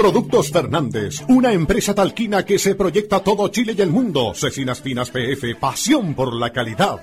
Productos Fernández, una empresa talquina que se proyecta todo Chile y el mundo. Cecinas Finas PF, pasión por la calidad.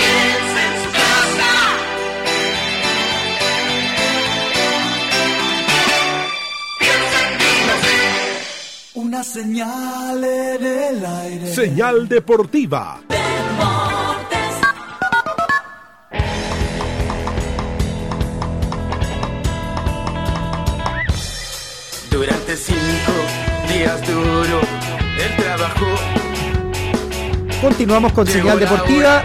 Una señal en el aire. Señal deportiva. Durante cinco días duro, el trabajo Continuamos con señal deportiva.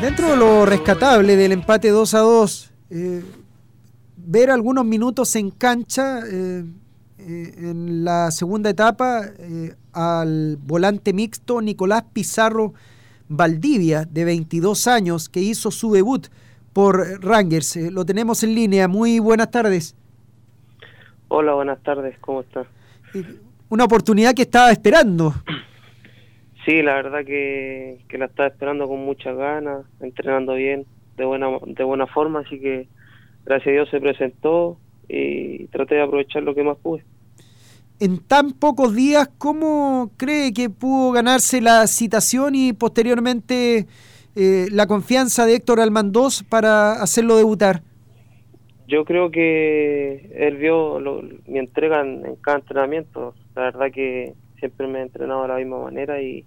Dentro de lo rescatable del empate 2 a 2, eh, ver algunos minutos en cancha eh, eh, en la segunda etapa al volante mixto Nicolás Pizarro Valdivia, de 22 años, que hizo su debut por Rangers. lo tenemos en línea. Muy buenas tardes. Hola, buenas tardes. ¿Cómo está? Una oportunidad que estaba esperando. Sí, la verdad que, que la estaba esperando con muchas ganas, entrenando bien, de buena, de buena forma, así que gracias a Dios se presentó y traté de aprovechar lo que más pude. En tan pocos días, ¿cómo cree que pudo ganarse la citación y posteriormente eh, la confianza de Héctor Almandós para hacerlo debutar? Yo creo que él vio mi entrega en, en, cada entrenamiento. La verdad que siempre me he entrenado de la misma manera y,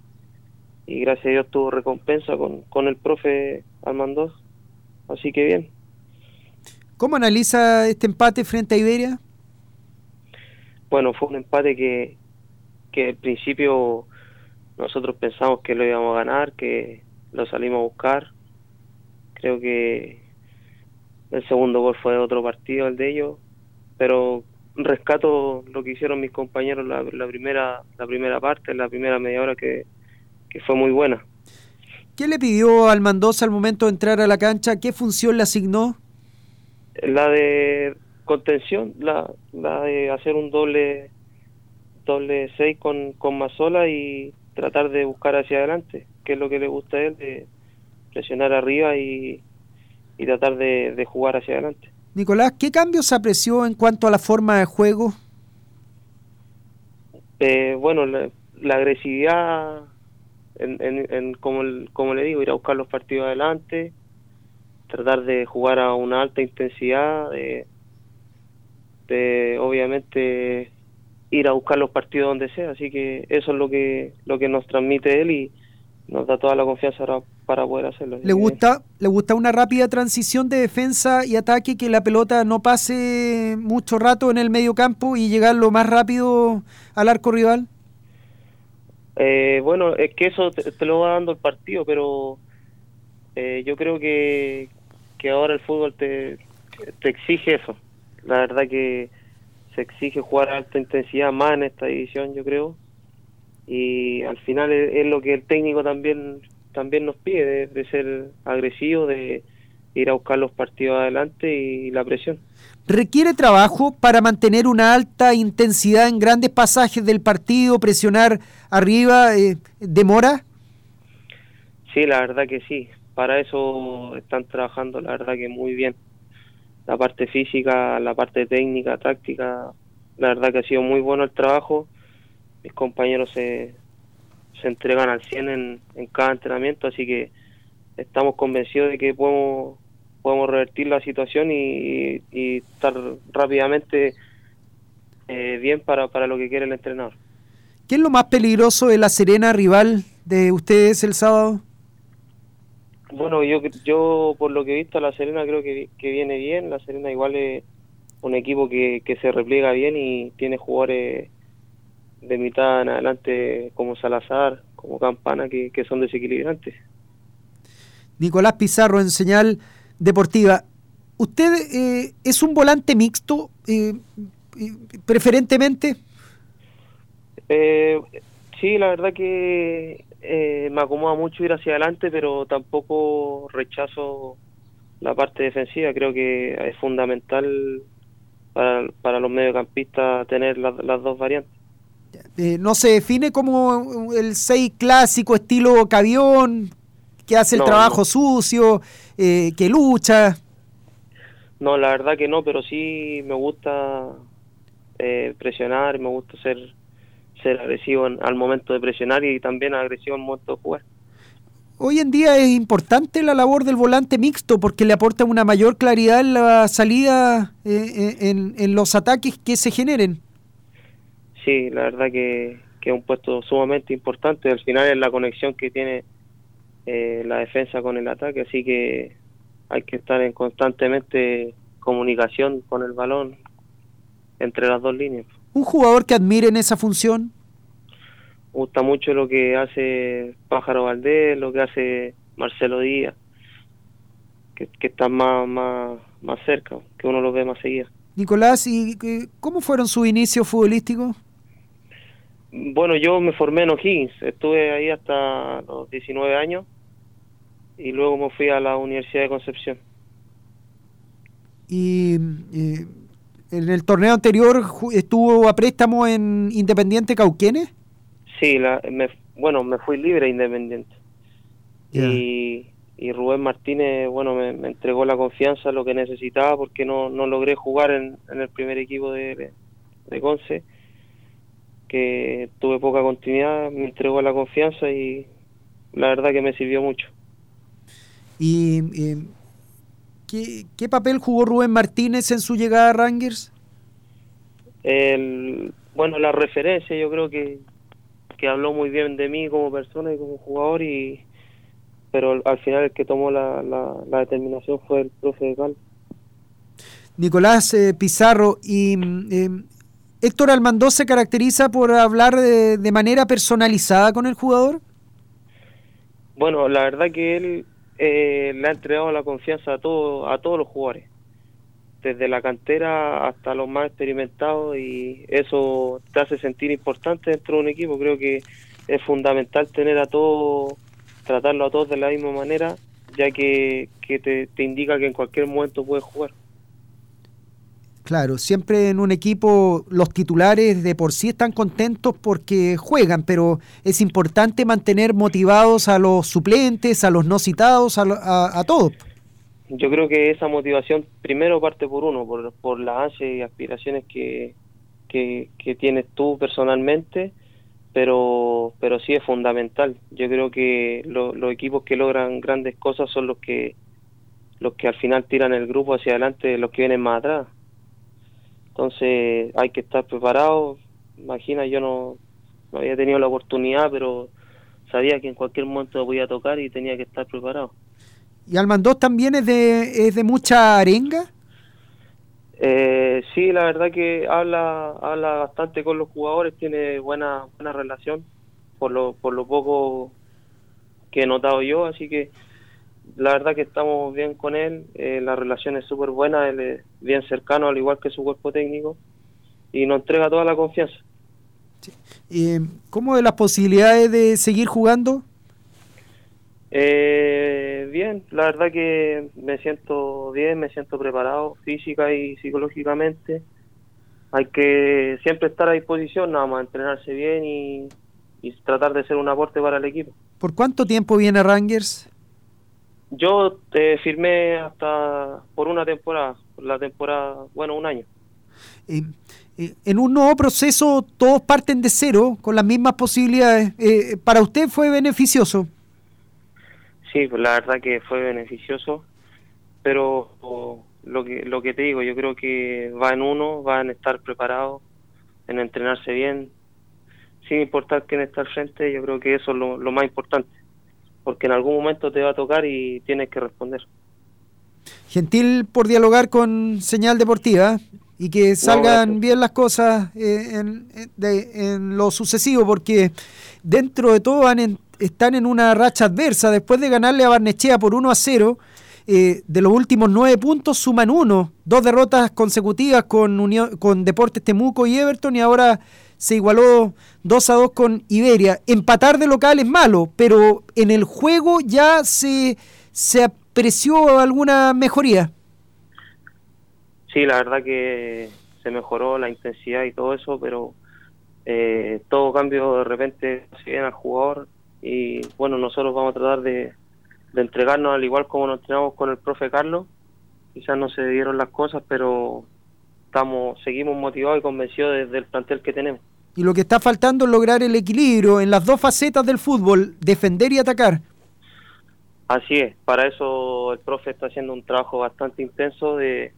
y gracias a Dios tuvo recompensa con, con el profe Almandós. Así que bien. ¿Cómo analiza este empate frente a Iberia? Bueno, fue un empate que, que al principio nosotros pensamos que lo íbamos a ganar, que lo salimos a buscar. Creo que el segundo gol fue otro partido, el de ellos, pero rescato lo que hicieron mis compañeros la, la primera la primera parte, la primera media hora que que fue muy buena. ¿Qué le pidió al Mendoza al momento de entrar a la cancha? ¿Qué función le asignó? La de contención, la, la de hacer un doble doble 6 con, con Mazola y tratar de buscar hacia adelante, que es lo que le gusta a él, de presionar arriba y, y tratar de, de, jugar hacia adelante. Nicolás, ¿qué cambios apreció en cuanto a la forma de juego? Eh, bueno, la, la agresividad en, en, como, como le digo, ir a buscar los partidos adelante, tratar de jugar a una alta intensidad, de, de obviamente ir a buscar los partidos donde sea, así que eso es lo que lo que nos transmite él y nos da toda la confianza para, para poder hacerlo. ¿Le gusta, ¿Le gusta una rápida transición de defensa y ataque, que la pelota no pase mucho rato en el medio campo y llegar lo más rápido al arco rival? Eh, bueno, es que eso te, lo va dando el partido, pero eh, yo creo que, que ahora el fútbol te, te exige eso. La verdad que se exige jugar a alta intensidad más en esta división, yo creo. Y al final es, lo que el técnico también también nos pide, de, de ser agresivo, de ir a buscar los partidos adelante y la presión. ¿Requiere trabajo para mantener una alta intensidad en grandes pasajes del partido, presionar arriba? Eh, ¿Demora? Sí, la verdad que sí. Para eso están trabajando, la verdad que muy bien. La parte física, la parte técnica, táctica, la verdad que ha sido muy bueno el trabajo. Mis compañeros se, se entregan al 100 en, en cada entrenamiento, así que estamos convencidos de que podemos podemos revertir la situación y, estar rápidamente eh, bien para, para lo que quiere el entrenador. ¿Qué es lo más peligroso de la Serena rival de ustedes el sábado? Bueno, yo yo por lo que he visto la Serena creo que, que viene bien. La Serena igual es un equipo que, que se repliega bien y tiene jugadores de mitad en adelante como Salazar, como Campana, que, que son desequilibrantes. Nicolás Pizarro en señal deportiva. ¿Usted eh, es un volante mixto eh, preferentemente? Eh, sí, la verdad que eh, me acomoda mucho ir hacia adelante, pero tampoco rechazo la parte defensiva. Creo que es fundamental para, para los mediocampistas tener las dos variantes. ¿No se define como el 6 clásico estilo Cavión, que hace el trabajo sucio, eh, que lucha. No, la verdad que no, pero sí me gusta eh, presionar, me gusta ser ser agresivo al momento de presionar y también agresivo al momento de jugar. Hoy en día es importante la labor del volante mixto porque le aporta una mayor claridad en la salida, eh, en, en, los ataques que se generen. Sí, la verdad que, que es un puesto sumamente importante. Al final es la conexión que tiene eh, la defensa con el ataque, así que hay que estar en constantemente comunicación con el balón entre las dos líneas. ¿Un jugador que admire en esa función? Gusta mucho lo que hace Pájaro Valdés, lo que hace Marcelo Díaz, que, que están más, más, más cerca, que uno los ve más seguido. Nicolás, ¿y cómo fueron sus inicios futbolísticos? Bueno, yo me formé en O'Higgins, estuve ahí hasta los 19 años y luego me fui a la Universidad de Concepción. Y eh, en el torneo anterior estuvo a préstamo en Independiente Cauquenes. Sí, la, me, bueno, me fui libre independiente. Y, y Rubén Martínez, bueno, me, me entregó la confianza, lo que necesitaba, porque no, no logré jugar en, en el primer equipo de, de Conce, que tuve poca continuidad, me entregó la confianza y la verdad que me sirvió mucho. ¿Y eh, ¿qué, qué papel jugó Rubén Martínez en su llegada a Rangers? El, bueno, la referencia, yo creo que, que habló muy bien de mí como persona y como jugador, y pero al- al final el que tomó la, la, la determinación fue el profe de Cal. Nicolás eh, Pizarro y mm, eh, Héctor Almandó se caracteriza por hablar de, de manera personalizada con el jugador. Bueno, la verdad que él eh, le ha entregado la confianza a, todo, a todos los jugadores, desde la cantera hasta los más experimentados y eso te hace sentir importante dentro de un equipo. Creo que es fundamental tener a todos, tratarlo a todos de la misma manera, ya que, te, indica que en cualquier momento puedes jugar. Claro, siempre en un equipo los titulares de por sí están contentos porque juegan, pero es importante mantener motivados a los suplentes, a los no citados, a, a, a todos. Yo creo que esa motivación primero parte por uno, por, por las ansias y aspiraciones que, que, tienes tú personalmente, pero, pero sí es fundamental. Yo creo que lo- los equipos que logran grandes cosas son los que, los que al final tiran el grupo hacia adelante, los que vienen más atrás. Entonces hay que estar preparado. Imagina, yo no, no había tenido la oportunidad, pero sabía que en cualquier momento podía tocar y tenía que estar preparado. Y Almandós también es de, es de mucha arenga. Eh, sí, la verdad que habla habla bastante con los jugadores, tiene buena buena relación por lo por lo poco que he notado yo, así que la verdad que estamos bien con él, eh, la relación es súper buena, él es bien cercano al igual que su cuerpo técnico y nos entrega toda la confianza. Eh, ¿Cómo de las posibilidades de seguir jugando? Eh, bien, la verdad que me siento bien, me siento preparado física y psicológicamente. Hay que siempre estar a disposición, nada más entrenarse bien y, y tratar de ser un aporte para el equipo. ¿Por cuánto tiempo viene Rangers? Yo te firmé hasta por una temporada, por la temporada, bueno, un año. Eh, eh, en un nuevo proceso todos parten de cero con las mismas posibilidades. Eh, ¿Para usted fue beneficioso? Sí, pues la verdad que fue beneficioso, pero o, lo que lo que te digo, yo creo que va en uno, va en estar preparado, en entrenarse bien, sin importar quién está al frente, yo creo que eso es lo, lo más importante, porque en algún momento te va a tocar y tienes que responder. Gentil por dialogar con Señal Deportiva y que salgan bien las cosas eh, en, en- de- en lo sucesivo, porque dentro de todo han en- están en una racha adversa. Después de ganarle a Barnechea por 1 a 0, eh, de los últimos nueve puntos suman uno. Dos derrotas consecutivas con, Unión, con Deportes Temuco y Everton y ahora se igualó 2 a 2 con Iberia. Empatar de local es malo, pero en el juego ya se, se apreció alguna mejoría. Sí, la verdad que se mejoró la intensidad y todo eso, pero eh, todo cambio de repente se viene al jugador y bueno, nosotros vamos a tratar de, de entregarnos al igual como nos entrenamos con el profe Carlos. Quizás no se dieron las cosas, pero estamos seguimos motivados y convencidos de- del plantel que tenemos. Y lo que está faltando es lograr el equilibrio en las dos facetas del fútbol, defender y atacar. Así es, para eso el profe está haciendo un trabajo bastante intenso de,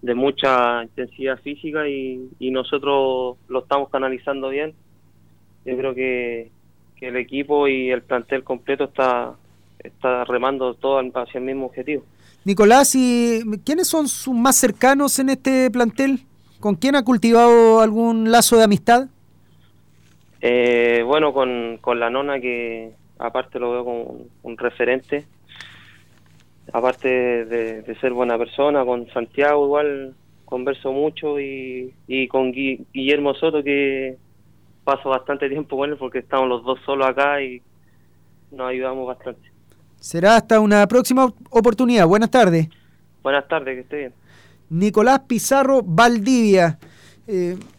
de mucha intensidad física y, y nosotros lo estamos canalizando bien. Yo creo que, que el equipo y el plantel completo está, está remando todo hacia el mismo objetivo. Nicolás, ¿y quiénes son sus más cercanos en este plantel? ¿Con quién ha cultivado algún lazo de amistad? Eh, bueno, con, con la nona que aparte lo veo como un, referente, aparte de, ser buena persona, con Santiago igual converso mucho y, y con Guillermo Soto que paso bastante tiempo con él porque estamos los dos solos acá y nos ayudamos bastante. Será hasta una próxima oportunidad. Buenas tardes. Buenas tardes, que esté bien. Nicolás Pizarro Valdivia,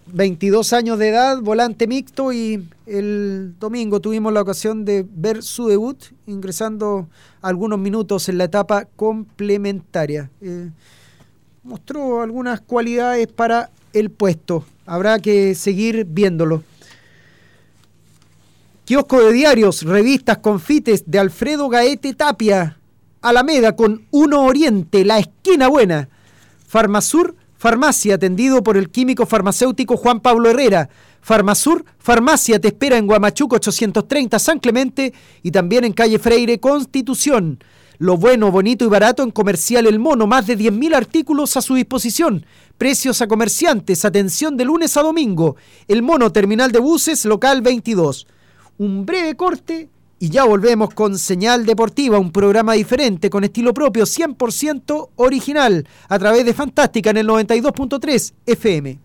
22 eh, años de edad, volante mixto y el domingo tuvimos la ocasión de ver su debut ingresando algunos minutos en la etapa complementaria. Eh, mostró algunas cualidades para el puesto. Habrá que seguir viéndolo. Kiosco de diarios, revistas, confites de Alfredo Gaete Tapia. Alameda con Uno Oriente, la esquina buena. Farmasur, farmacia atendido por el químico farmacéutico Juan Pablo Herrera. Farmasur, farmacia te espera en Guamachuco 830 San Clemente y también en calle Freire Constitución. Lo bueno, bonito y barato en Comercial El Mono, más de 10.000 artículos a su disposición. Precios a comerciantes, atención de lunes a domingo. El Mono, terminal de buses, local 22 un breve corte y ya volvemos con Señal Deportiva, un programa diferente con estilo propio 100% original a través de Fantástica en el 92.3 FM.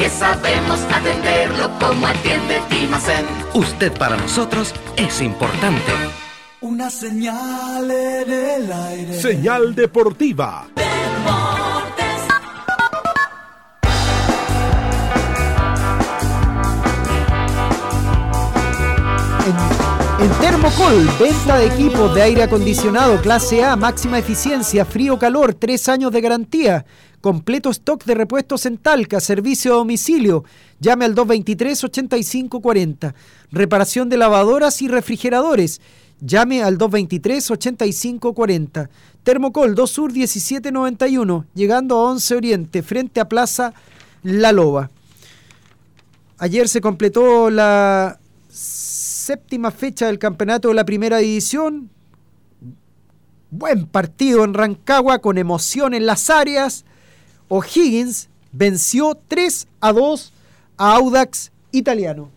que sabemos atenderlo como atiende Dimacén. Usted para nosotros es importante. Una señal en el aire. Señal deportiva. En, en Termocol, venta de equipos de aire acondicionado clase A, máxima eficiencia, frío-calor, tres años de garantía. Completo stock de repuestos en Talca, servicio a domicilio. Llame al 223-8540. Reparación de lavadoras y refrigeradores. Llame al 223-8540. Termocol 2 Sur 1791, llegando a 11 Oriente, frente a Plaza La Loba. Ayer se completó la séptima fecha del campeonato de la primera división. Buen partido en Rancagua con emoción en las áreas. O'Higgins venció 3 a 2 a Audax Italiano.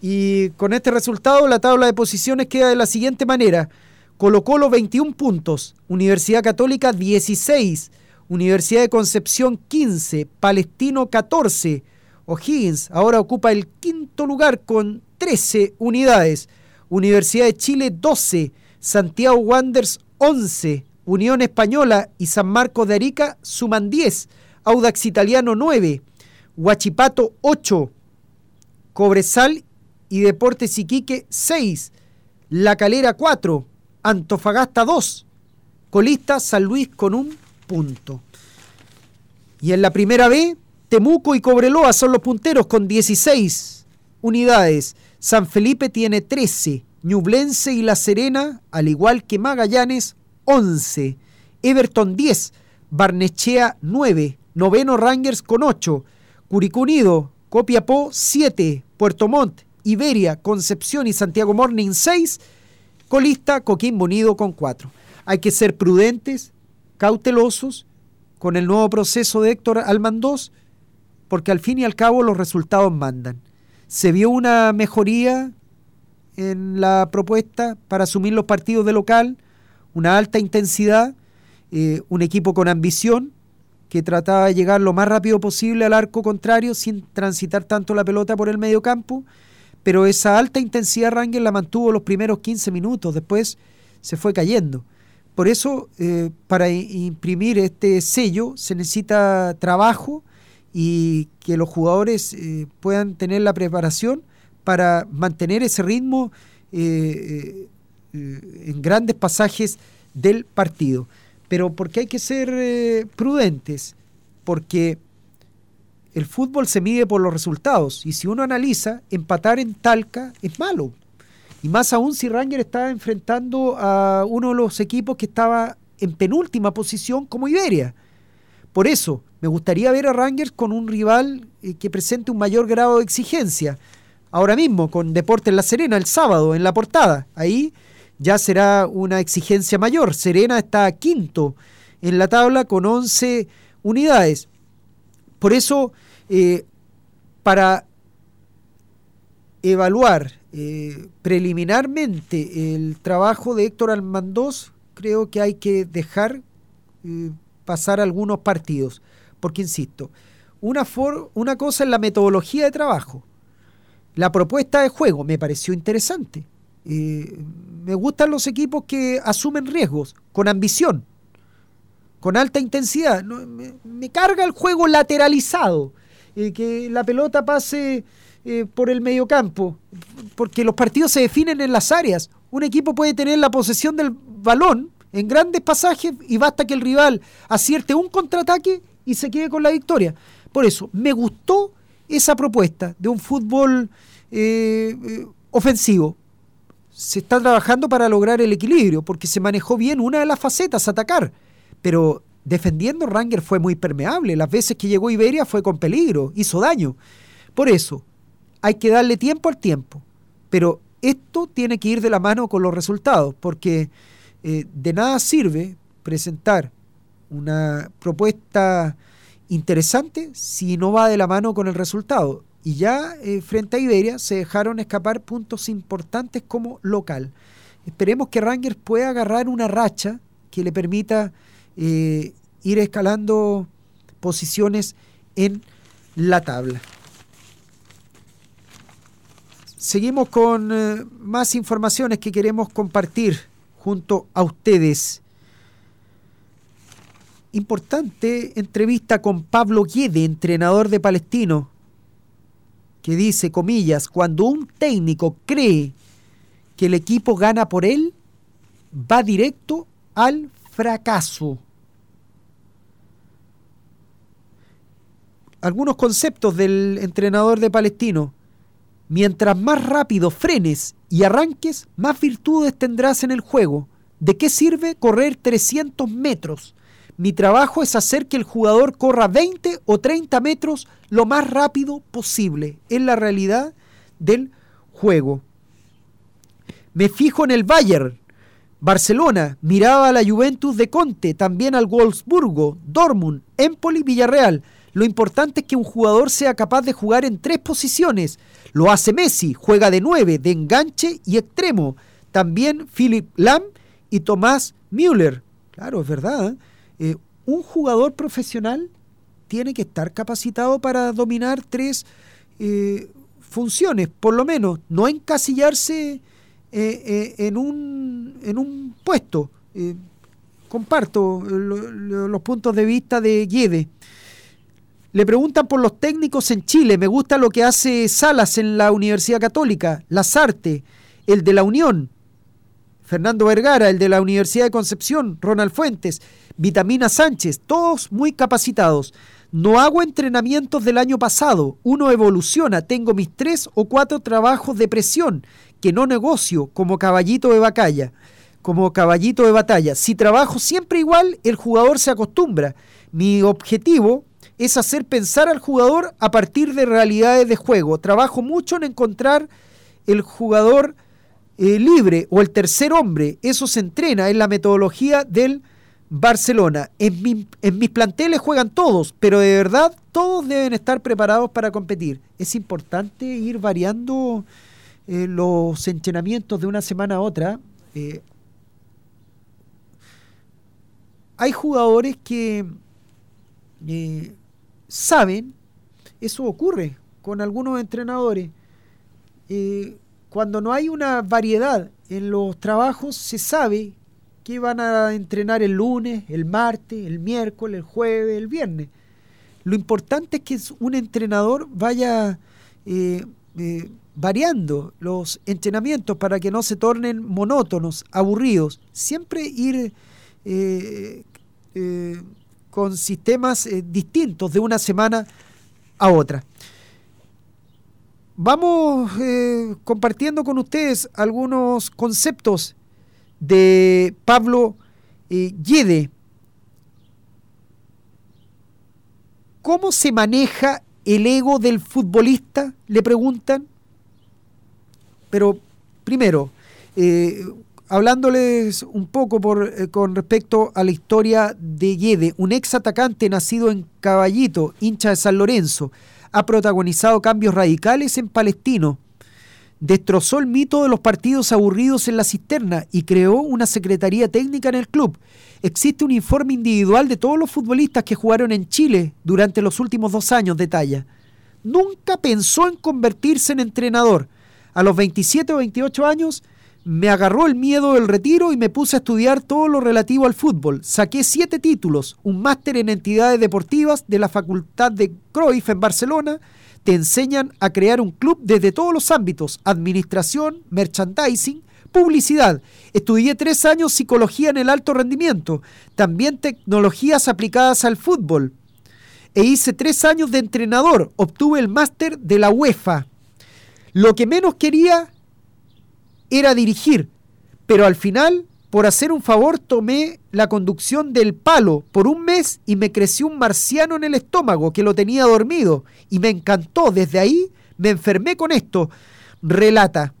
Y con este resultado la tabla de posiciones queda de la siguiente manera. Colo Colo 21 puntos, Universidad Católica 16, Universidad de Concepción 15, Palestino 14. O'Higgins ahora ocupa el quinto lugar con 13 unidades. Universidad de Chile 12, Santiago Wanderers 11, Unión Española y San Marcos de Arica suman 10, Audax Italiano 9, Huachipato 8, Cobresal y Deportes Iquique 6, La Calera 4, Antofagasta 2, colista San Luis con un punto. Y en la primera B, Temuco y Cobreloa son los punteros con 16 unidades. San Felipe tiene 13, Ñublense y La Serena, al igual que Magallanes, 11, Everton 10, Barnechea 9, noveno Rangers con 8, Curicunido, Copiapó 7, Puerto Montt Iberia, Concepción y Santiago Morning 6, colista Coquimbo Unido con 4. Hay que ser prudentes, cautelosos con el nuevo proceso de Héctor Almandós, porque al fin y al cabo los resultados mandan. Se vio una mejoría en la propuesta para asumir los partidos de local, una alta intensidad, eh, un equipo con ambición, que trataba de llegar lo más rápido posible al arco contrario sin transitar tanto la pelota por el medio campo, pero esa alta intensidad Rangers la mantuvo los primeros 15 minutos, después se fue cayendo. Por eso, eh, para imprimir este sello se necesita trabajo y que los jugadores eh, puedan tener la preparación para mantener ese ritmo eh, en grandes pasajes del partido. Pero porque hay que ser prudentes, porque el fútbol se mide por los resultados y si uno analiza, empatar en Talca es malo. Y más aún si Ranger estaba enfrentando a uno de los equipos que estaba en penúltima posición como Iberia. Por eso, me gustaría ver a Rangers con un rival eh, que presente un mayor grado de exigencia. Ahora mismo, con Deportes La Serena, el sábado, en la portada. Ahí ya será una exigencia mayor. Serena está quinto en la tabla con 11 unidades. Por eso, eh, para evaluar eh, preliminarmente el trabajo de Héctor Almandós, creo que hay que dejar pasar algunos partidos, porque insisto, una, una cosa es la metodología de trabajo, la propuesta de juego me pareció interesante. Eh, me gustan los equipos que asumen riesgos, con ambición, con alta intensidad. me, carga el juego lateralizado, que la pelota pase eh, por el mediocampo, porque los partidos se definen en las áreas. Un equipo puede tener la posesión del balón en grandes pasajes y basta que el rival acierte un contraataque y se quede con la victoria. Por eso, me gustó esa propuesta de un fútbol eh, eh, ofensivo. Se está trabajando para lograr el equilibrio, porque se manejó bien una de las facetas, atacar. Pero defendiendo Ranger fue muy permeable. Las veces que llegó Iberia fue con peligro, hizo daño. Por eso, hay que darle tiempo al tiempo, pero esto tiene que ir de la mano con los resultados, porque eh, de nada sirve presentar una propuesta interesante si no va de la mano con el resultado. Y ya eh, frente a Iberia se dejaron escapar puntos importantes como local. Esperemos que Rangers pueda agarrar una racha que le permita eh, ir escalando posiciones en la tabla. Seguimos con más informaciones que queremos compartir junto a ustedes. Importante entrevista con Pablo Guede, entrenador de Palestino, que dice, comillas, cuando un técnico cree que el equipo gana por él, va directo al fracaso. Algunos conceptos del entrenador de Palestino. Mientras más rápido frenes y arranques, más virtudes tendrás en el juego. ¿De qué sirve correr 300 metros? Mi trabajo es hacer que el jugador corra 20 o 30 metros lo más rápido posible. Es la realidad del juego. Me fijo en el Bayern. Barcelona miraba a la Juventus de Conte, también al Wolfsburgo, Dortmund, Empoli, Villarreal. Lo importante es que un jugador sea capaz de jugar en tres posiciones. Lo hace Messi, juega de nueve, de enganche y extremo. También Philip Lam y Tomás Müller. Claro, es verdad. ¿eh? Eh, un jugador profesional tiene que estar capacitado para dominar tres eh, funciones, por lo menos, no encasillarse en, un, en un puesto. comparto los puntos de vista de Guede. Le preguntan por los técnicos en Chile. Me gusta lo que hace Salas en la Universidad Católica, Lazarte, el de la Unión, Fernando Vergara, el de la Universidad de Concepción, Ronald Fuentes, Vitamina Sánchez, todos muy capacitados. No hago entrenamientos del año pasado, uno evoluciona, tengo mis tres o cuatro trabajos de presión que no negocio como caballito de batalla, como caballito de batalla. Si trabajo siempre igual, el jugador se acostumbra. Mi objetivo es hacer pensar al jugador a partir de realidades de juego. Trabajo mucho en encontrar el jugador eh, libre o el tercer hombre. Eso se entrena en la metodología del Barcelona. En, mis planteles juegan todos, pero de verdad todos deben estar preparados para competir. Es importante ir variando eh, los entrenamientos de una semana a otra. Eh, hay jugadores que saben, eso ocurre con algunos entrenadores, eh, cuando no hay una variedad en los trabajos, se sabe que van a entrenar el lunes, el martes, el miércoles, el jueves, el viernes. Lo importante es que un entrenador vaya eh, eh, variando los entrenamientos para que no se tornen monótonos, aburridos. Siempre ir con sistemas distintos de una semana a otra. Vamos compartiendo con ustedes algunos conceptos de Pablo Yede ¿Cómo se maneja el ego del futbolista? Le preguntan. Pero primero, eh, hablándoles un poco eh, con respecto a la historia de Guede, un ex atacante nacido en Caballito, hincha de San Lorenzo, ha protagonizado cambios radicales en Palestino. Destrozó el mito de los partidos aburridos en la cisterna y creó una secretaría técnica en el club existe un informe individual de todos los futbolistas que jugaron en Chile durante los últimos dos años, detalla. Nunca pensó en convertirse en entrenador. A los 27 o 28 años me agarró el miedo del retiro y me puse a estudiar todo lo relativo al fútbol. Saqué siete títulos, un máster en entidades deportivas de la Facultad de Cruyff en Barcelona. Te enseñan a crear un club desde todos los ámbitos, administración, merchandising, publicidad. Estudié tres años psicología en el alto rendimiento, también tecnologías aplicadas al fútbol. E hice tres años de entrenador, obtuve el máster de la UEFA. Lo que menos quería era dirigir, pero al final, por hacer un favor, tomé la conducción del palo por un mes y me creció un marciano en el estómago que lo tenía dormido y me encantó. Desde ahí me enfermé con esto, relata.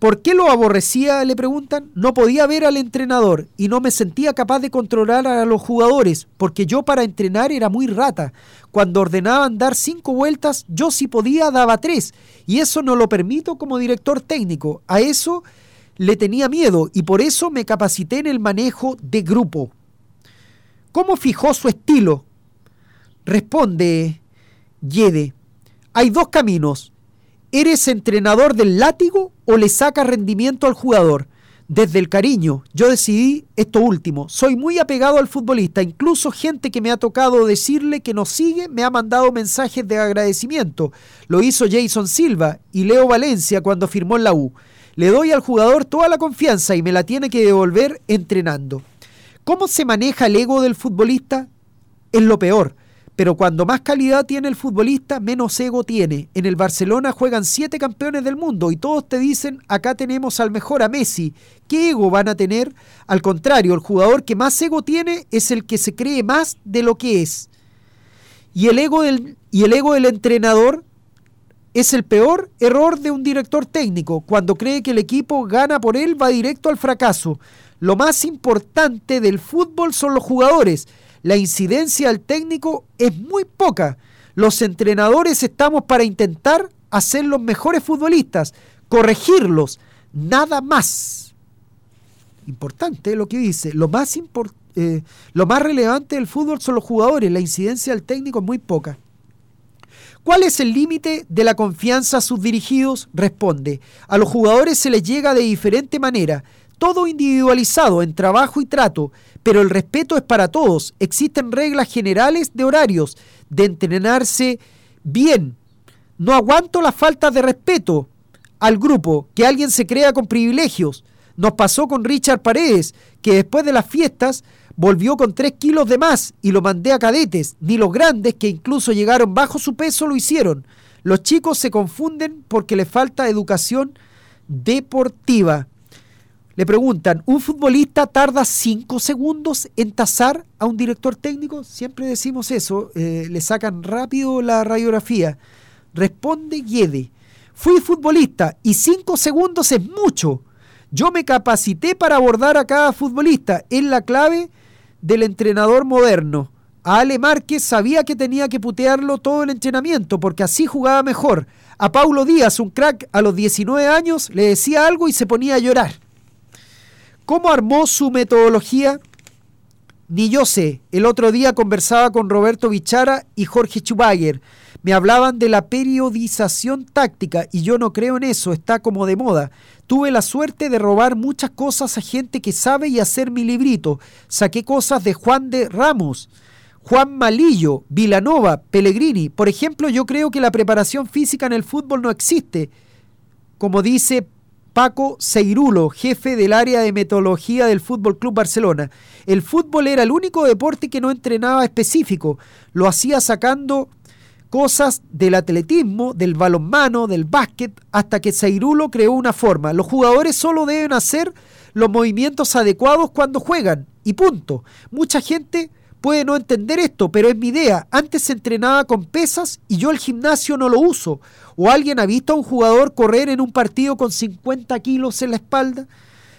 ¿Por qué lo aborrecía? le preguntan. No podía ver al entrenador y no me sentía capaz de controlar a los jugadores, porque yo para entrenar era muy rata. Cuando ordenaban dar cinco vueltas, yo si podía daba tres, y eso no lo permito como director técnico. A eso le tenía miedo y por eso me capacité en el manejo de grupo. ¿Cómo fijó su estilo? Responde Yede. Hay dos caminos ¿Eres entrenador del látigo o le sacas rendimiento al jugador? Desde el cariño, yo decidí esto último. Soy muy apegado al futbolista. Incluso gente que me ha tocado decirle que nos sigue me ha mandado mensajes de agradecimiento. Lo hizo Jason Silva y Leo Valencia cuando firmó en la U. Le doy al jugador toda la confianza y me la tiene que devolver entrenando. ¿Cómo se maneja el ego del futbolista? Es lo peor. Pero cuando más calidad tiene el futbolista, menos ego tiene. En el Barcelona juegan siete campeones del mundo y todos te dicen, acá tenemos al mejor, a Messi. ¿Qué ego van a tener? Al contrario, el jugador que más ego tiene es el que se cree más de lo que es. Y el ego del, y el ego del entrenador es el peor error de un director técnico. Cuando cree que el equipo gana por él, va directo al fracaso. Lo más importante del fútbol son los jugadores la incidencia del técnico es muy poca. Los entrenadores estamos para intentar hacer los mejores futbolistas, corregirlos, nada más. Importante lo que dice, lo más, eh, lo más relevante del fútbol son los jugadores, la incidencia del técnico es muy poca. ¿Cuál es el límite de la confianza a sus dirigidos? Responde, a los jugadores se les llega de diferente manera, todo individualizado en trabajo y trato, pero el respeto es para todos. Existen reglas generales de horarios, de entrenarse bien. No aguanto la falta de respeto al grupo, que alguien se crea con privilegios. Nos pasó con Richard Paredes, que después de las fiestas volvió con tres kilos de más y lo mandé a cadetes. Ni los grandes, que incluso llegaron bajo su peso, lo hicieron. Los chicos se confunden porque les falta educación deportiva. Le preguntan, ¿un futbolista tarda cinco segundos en tasar a un director técnico? Siempre decimos eso, eh, le sacan rápido la radiografía. Responde Guede, fui futbolista y cinco segundos es mucho. Yo me capacité para abordar a cada futbolista, es la clave del entrenador moderno. A Ale Márquez sabía que tenía que putearlo todo el entrenamiento porque así jugaba mejor. A Paulo Díaz, un crack a los 19 años, le decía algo y se ponía a llorar. ¿Cómo armó su metodología? Ni yo sé. El otro día conversaba con Roberto Bichara y Jorge Chubager. Me hablaban de la periodización táctica y yo no creo en eso, está como de moda. Tuve la suerte de robar muchas cosas a gente que sabe y hacer mi librito. Saqué cosas de Juan de Ramos, Juan Malillo, Vilanova, Pellegrini. Por ejemplo, yo creo que la preparación física en el fútbol no existe. Como dice Paco Seirulo, jefe del área de metodología del Fútbol Club Barcelona. El fútbol era el único deporte que no entrenaba específico. Lo hacía sacando cosas del atletismo, del balonmano, del básquet, hasta que Seirulo creó una forma. Los jugadores solo deben hacer los movimientos adecuados cuando juegan. Y punto. Mucha gente puede no entender esto, pero es mi idea. Antes se entrenaba con pesas y yo el gimnasio no lo uso. ¿O alguien ha visto a un jugador correr en un partido con 50 kilos en la espalda?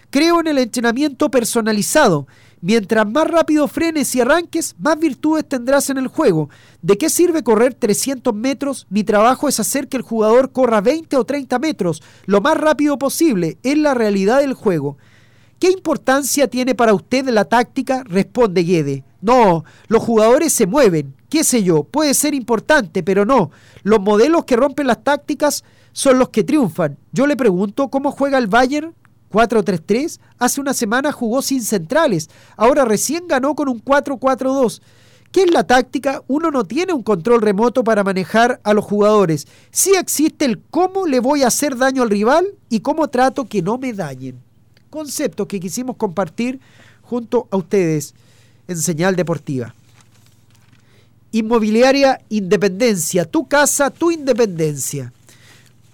Creo en el entrenamiento personalizado. Mientras más rápido frenes y arranques, más virtudes tendrás en el juego. ¿De qué sirve correr 300 metros? Mi trabajo es hacer que el jugador corra 20 o 30 metros lo más rápido posible. Es la realidad del juego. ¿Qué importancia tiene para usted la táctica? Responde Guede. No, los jugadores se mueven, qué sé yo, puede ser importante, pero no. Los modelos que rompen las tácticas son los que triunfan. Yo le pregunto cómo juega el Bayern 4-3-3. Hace una semana jugó sin centrales, ahora recién ganó con un 4-4-2. ¿Qué es la táctica? Uno no tiene un control remoto para manejar a los jugadores. Sí existe el cómo le voy a hacer daño al rival y cómo trato que no me dañen. Conceptos que quisimos compartir junto a ustedes en señal deportiva. Inmobiliaria Independencia, tu casa, tu independencia.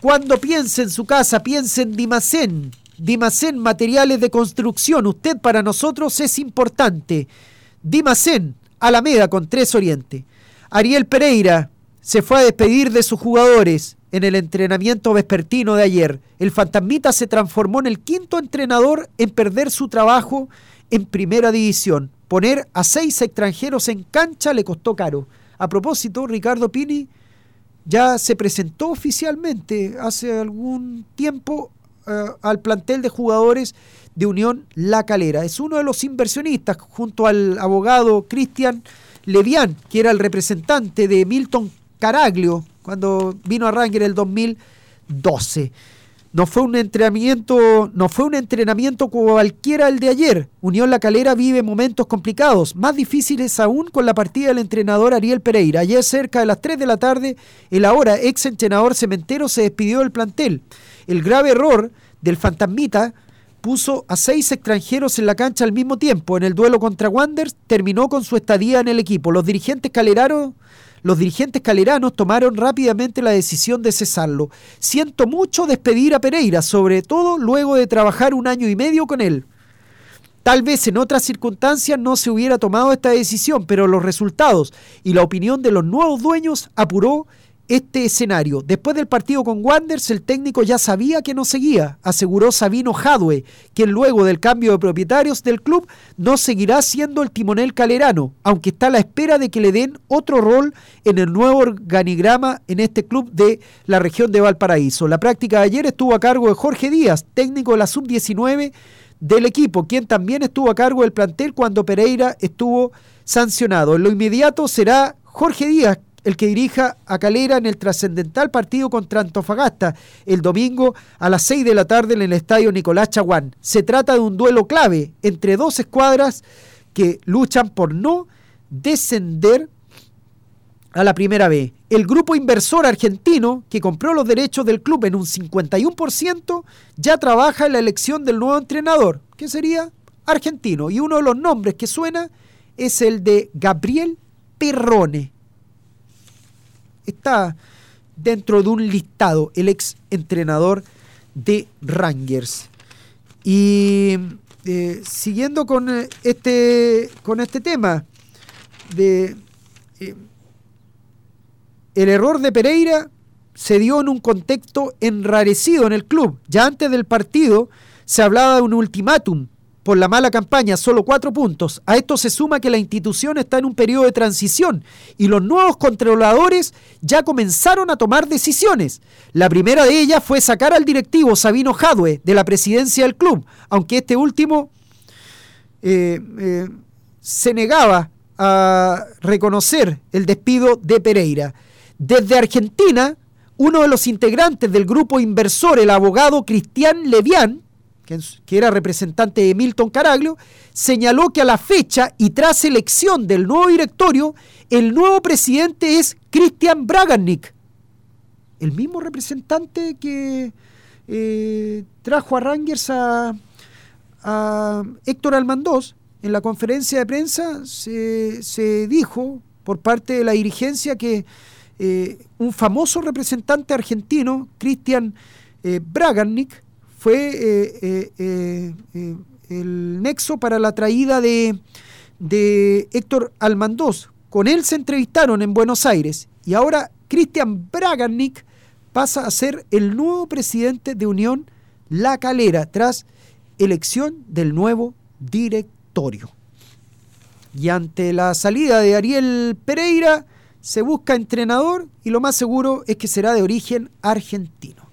Cuando piense en su casa, piense en Dimacén. Dimacén Materiales de Construcción. Usted para nosotros es importante. Dimacén, Alameda con Tres Oriente. Ariel Pereira se fue a despedir de sus jugadores en el entrenamiento vespertino de ayer. El fantasmita se transformó en el quinto entrenador en perder su trabajo en primera división. Poner a seis extranjeros en cancha le costó caro. A propósito, Ricardo Pini ya se presentó oficialmente hace algún tiempo eh, al plantel de jugadores de Unión La Calera. Es uno de los inversionistas junto al abogado Cristian Levián, que era el representante de Milton Caraglio cuando vino a Ranger el 2012. No fue un entrenamiento, no fue un entrenamiento cualquiera el de ayer. Unión La Calera vive momentos complicados, más difíciles aún con la partida del entrenador Ariel Pereira. Ayer cerca de las 3 de la tarde, el ahora ex entrenador cementero se despidió del plantel. El grave error del fantasmita puso a seis extranjeros en la cancha al mismo tiempo. En el duelo contra Wanderers terminó con su estadía en el equipo. Los dirigentes caleraron los dirigentes caleranos tomaron rápidamente la decisión de cesarlo. Siento mucho despedir a Pereira, sobre todo luego de trabajar un año y medio con él. Tal vez en otras circunstancias no se hubiera tomado esta decisión, pero los resultados y la opinión de los nuevos dueños apuró este escenario. Después del partido con Wanders, el técnico ya sabía que no seguía, aseguró Sabino Jadwe, quien luego del cambio de propietarios del club no seguirá siendo el timonel calerano, aunque está a la espera de que le den otro rol en el nuevo organigrama en este club de la región de Valparaíso. La práctica de ayer estuvo a cargo de Jorge Díaz, técnico de la sub-19 del equipo, quien también estuvo a cargo del plantel cuando Pereira estuvo sancionado. En lo inmediato será Jorge Díaz el que dirija a Calera en el trascendental partido contra Antofagasta el domingo a las 6 de la tarde en el estadio Nicolás Chaguán. Se trata de un duelo clave entre dos escuadras que luchan por no descender a la primera vez. El grupo inversor argentino, que compró los derechos del club en un 51%, ya trabaja en la elección del nuevo entrenador, que sería argentino. Y uno de los nombres que suena es el de Gabriel Perrone está dentro de un listado el ex entrenador de Rangers. Y eh, siguiendo con eh, este, con este tema de eh, el error de Pereira se dio en un contexto enrarecido en el club. Ya antes del partido se hablaba de un ultimátum por la mala campaña, solo cuatro puntos. A esto se suma que la institución está en un periodo de transición y los nuevos controladores ya comenzaron a tomar decisiones. La primera de ellas fue sacar al directivo Sabino Jadwe de la presidencia del club, aunque este último eh, eh, se negaba a reconocer el despido de Pereira. Desde Argentina, uno de los integrantes del grupo inversor, el abogado Cristian Levián, que era representante de Milton Caraglio, señaló que a la fecha y tras elección del nuevo directorio, el nuevo presidente es Christian Braganic, el mismo representante que eh, trajo a Rangers a, Héctor Almandós. En la conferencia de prensa se, se dijo por parte de la dirigencia que eh, un famoso representante argentino, Christian eh, fue eh, eh, eh, el nexo para la traída de, de Héctor Almandós. Con él se entrevistaron en Buenos Aires y ahora Christian Braganic pasa a ser el nuevo presidente de Unión La Calera tras elección del nuevo directorio. Y ante la salida de Ariel Pereira se busca entrenador y lo más seguro es que será de origen argentino.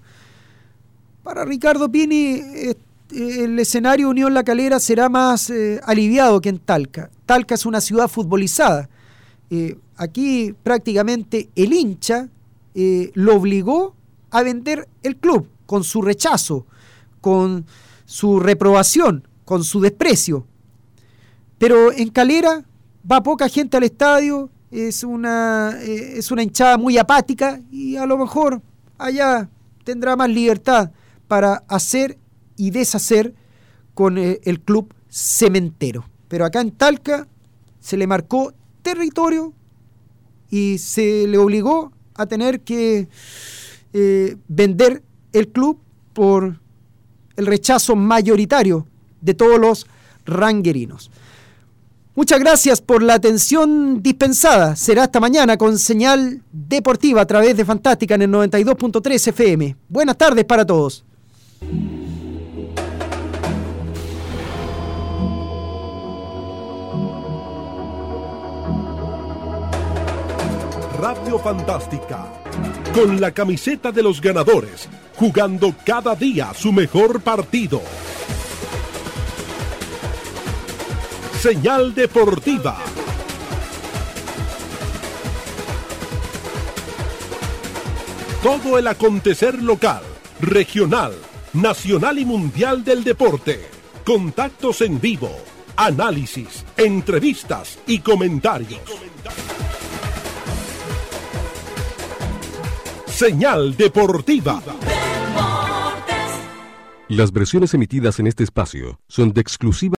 Para Ricardo Pini, eh, el escenario Unión La Calera será más eh, aliviado que en Talca. Talca es una ciudad futbolizada. Eh, aquí prácticamente el hincha lo obligó a vender el club con su rechazo, con su reprobación, con su desprecio. Pero en Calera va poca gente al estadio, es una, es una hinchada muy apática y a lo mejor allá tendrá más libertad para hacer y deshacer con eh, el club cementero. Pero acá en Talca se le marcó territorio y se le obligó a tener que eh, vender el club por el rechazo mayoritario de todos los ranguerinos. Muchas gracias por la atención dispensada. Será hasta mañana con señal deportiva a través de Fantástica en el 92.3 FM. Buenas tardes para todos. Radio Fantástica, con la camiseta de los ganadores, jugando cada día su mejor partido. Señal deportiva. Todo el acontecer local, regional, nacional y mundial del deporte. Contactos en vivo, análisis, entrevistas y comentarios. Señal deportiva. Las versiones emitidas en este espacio son de exclusiva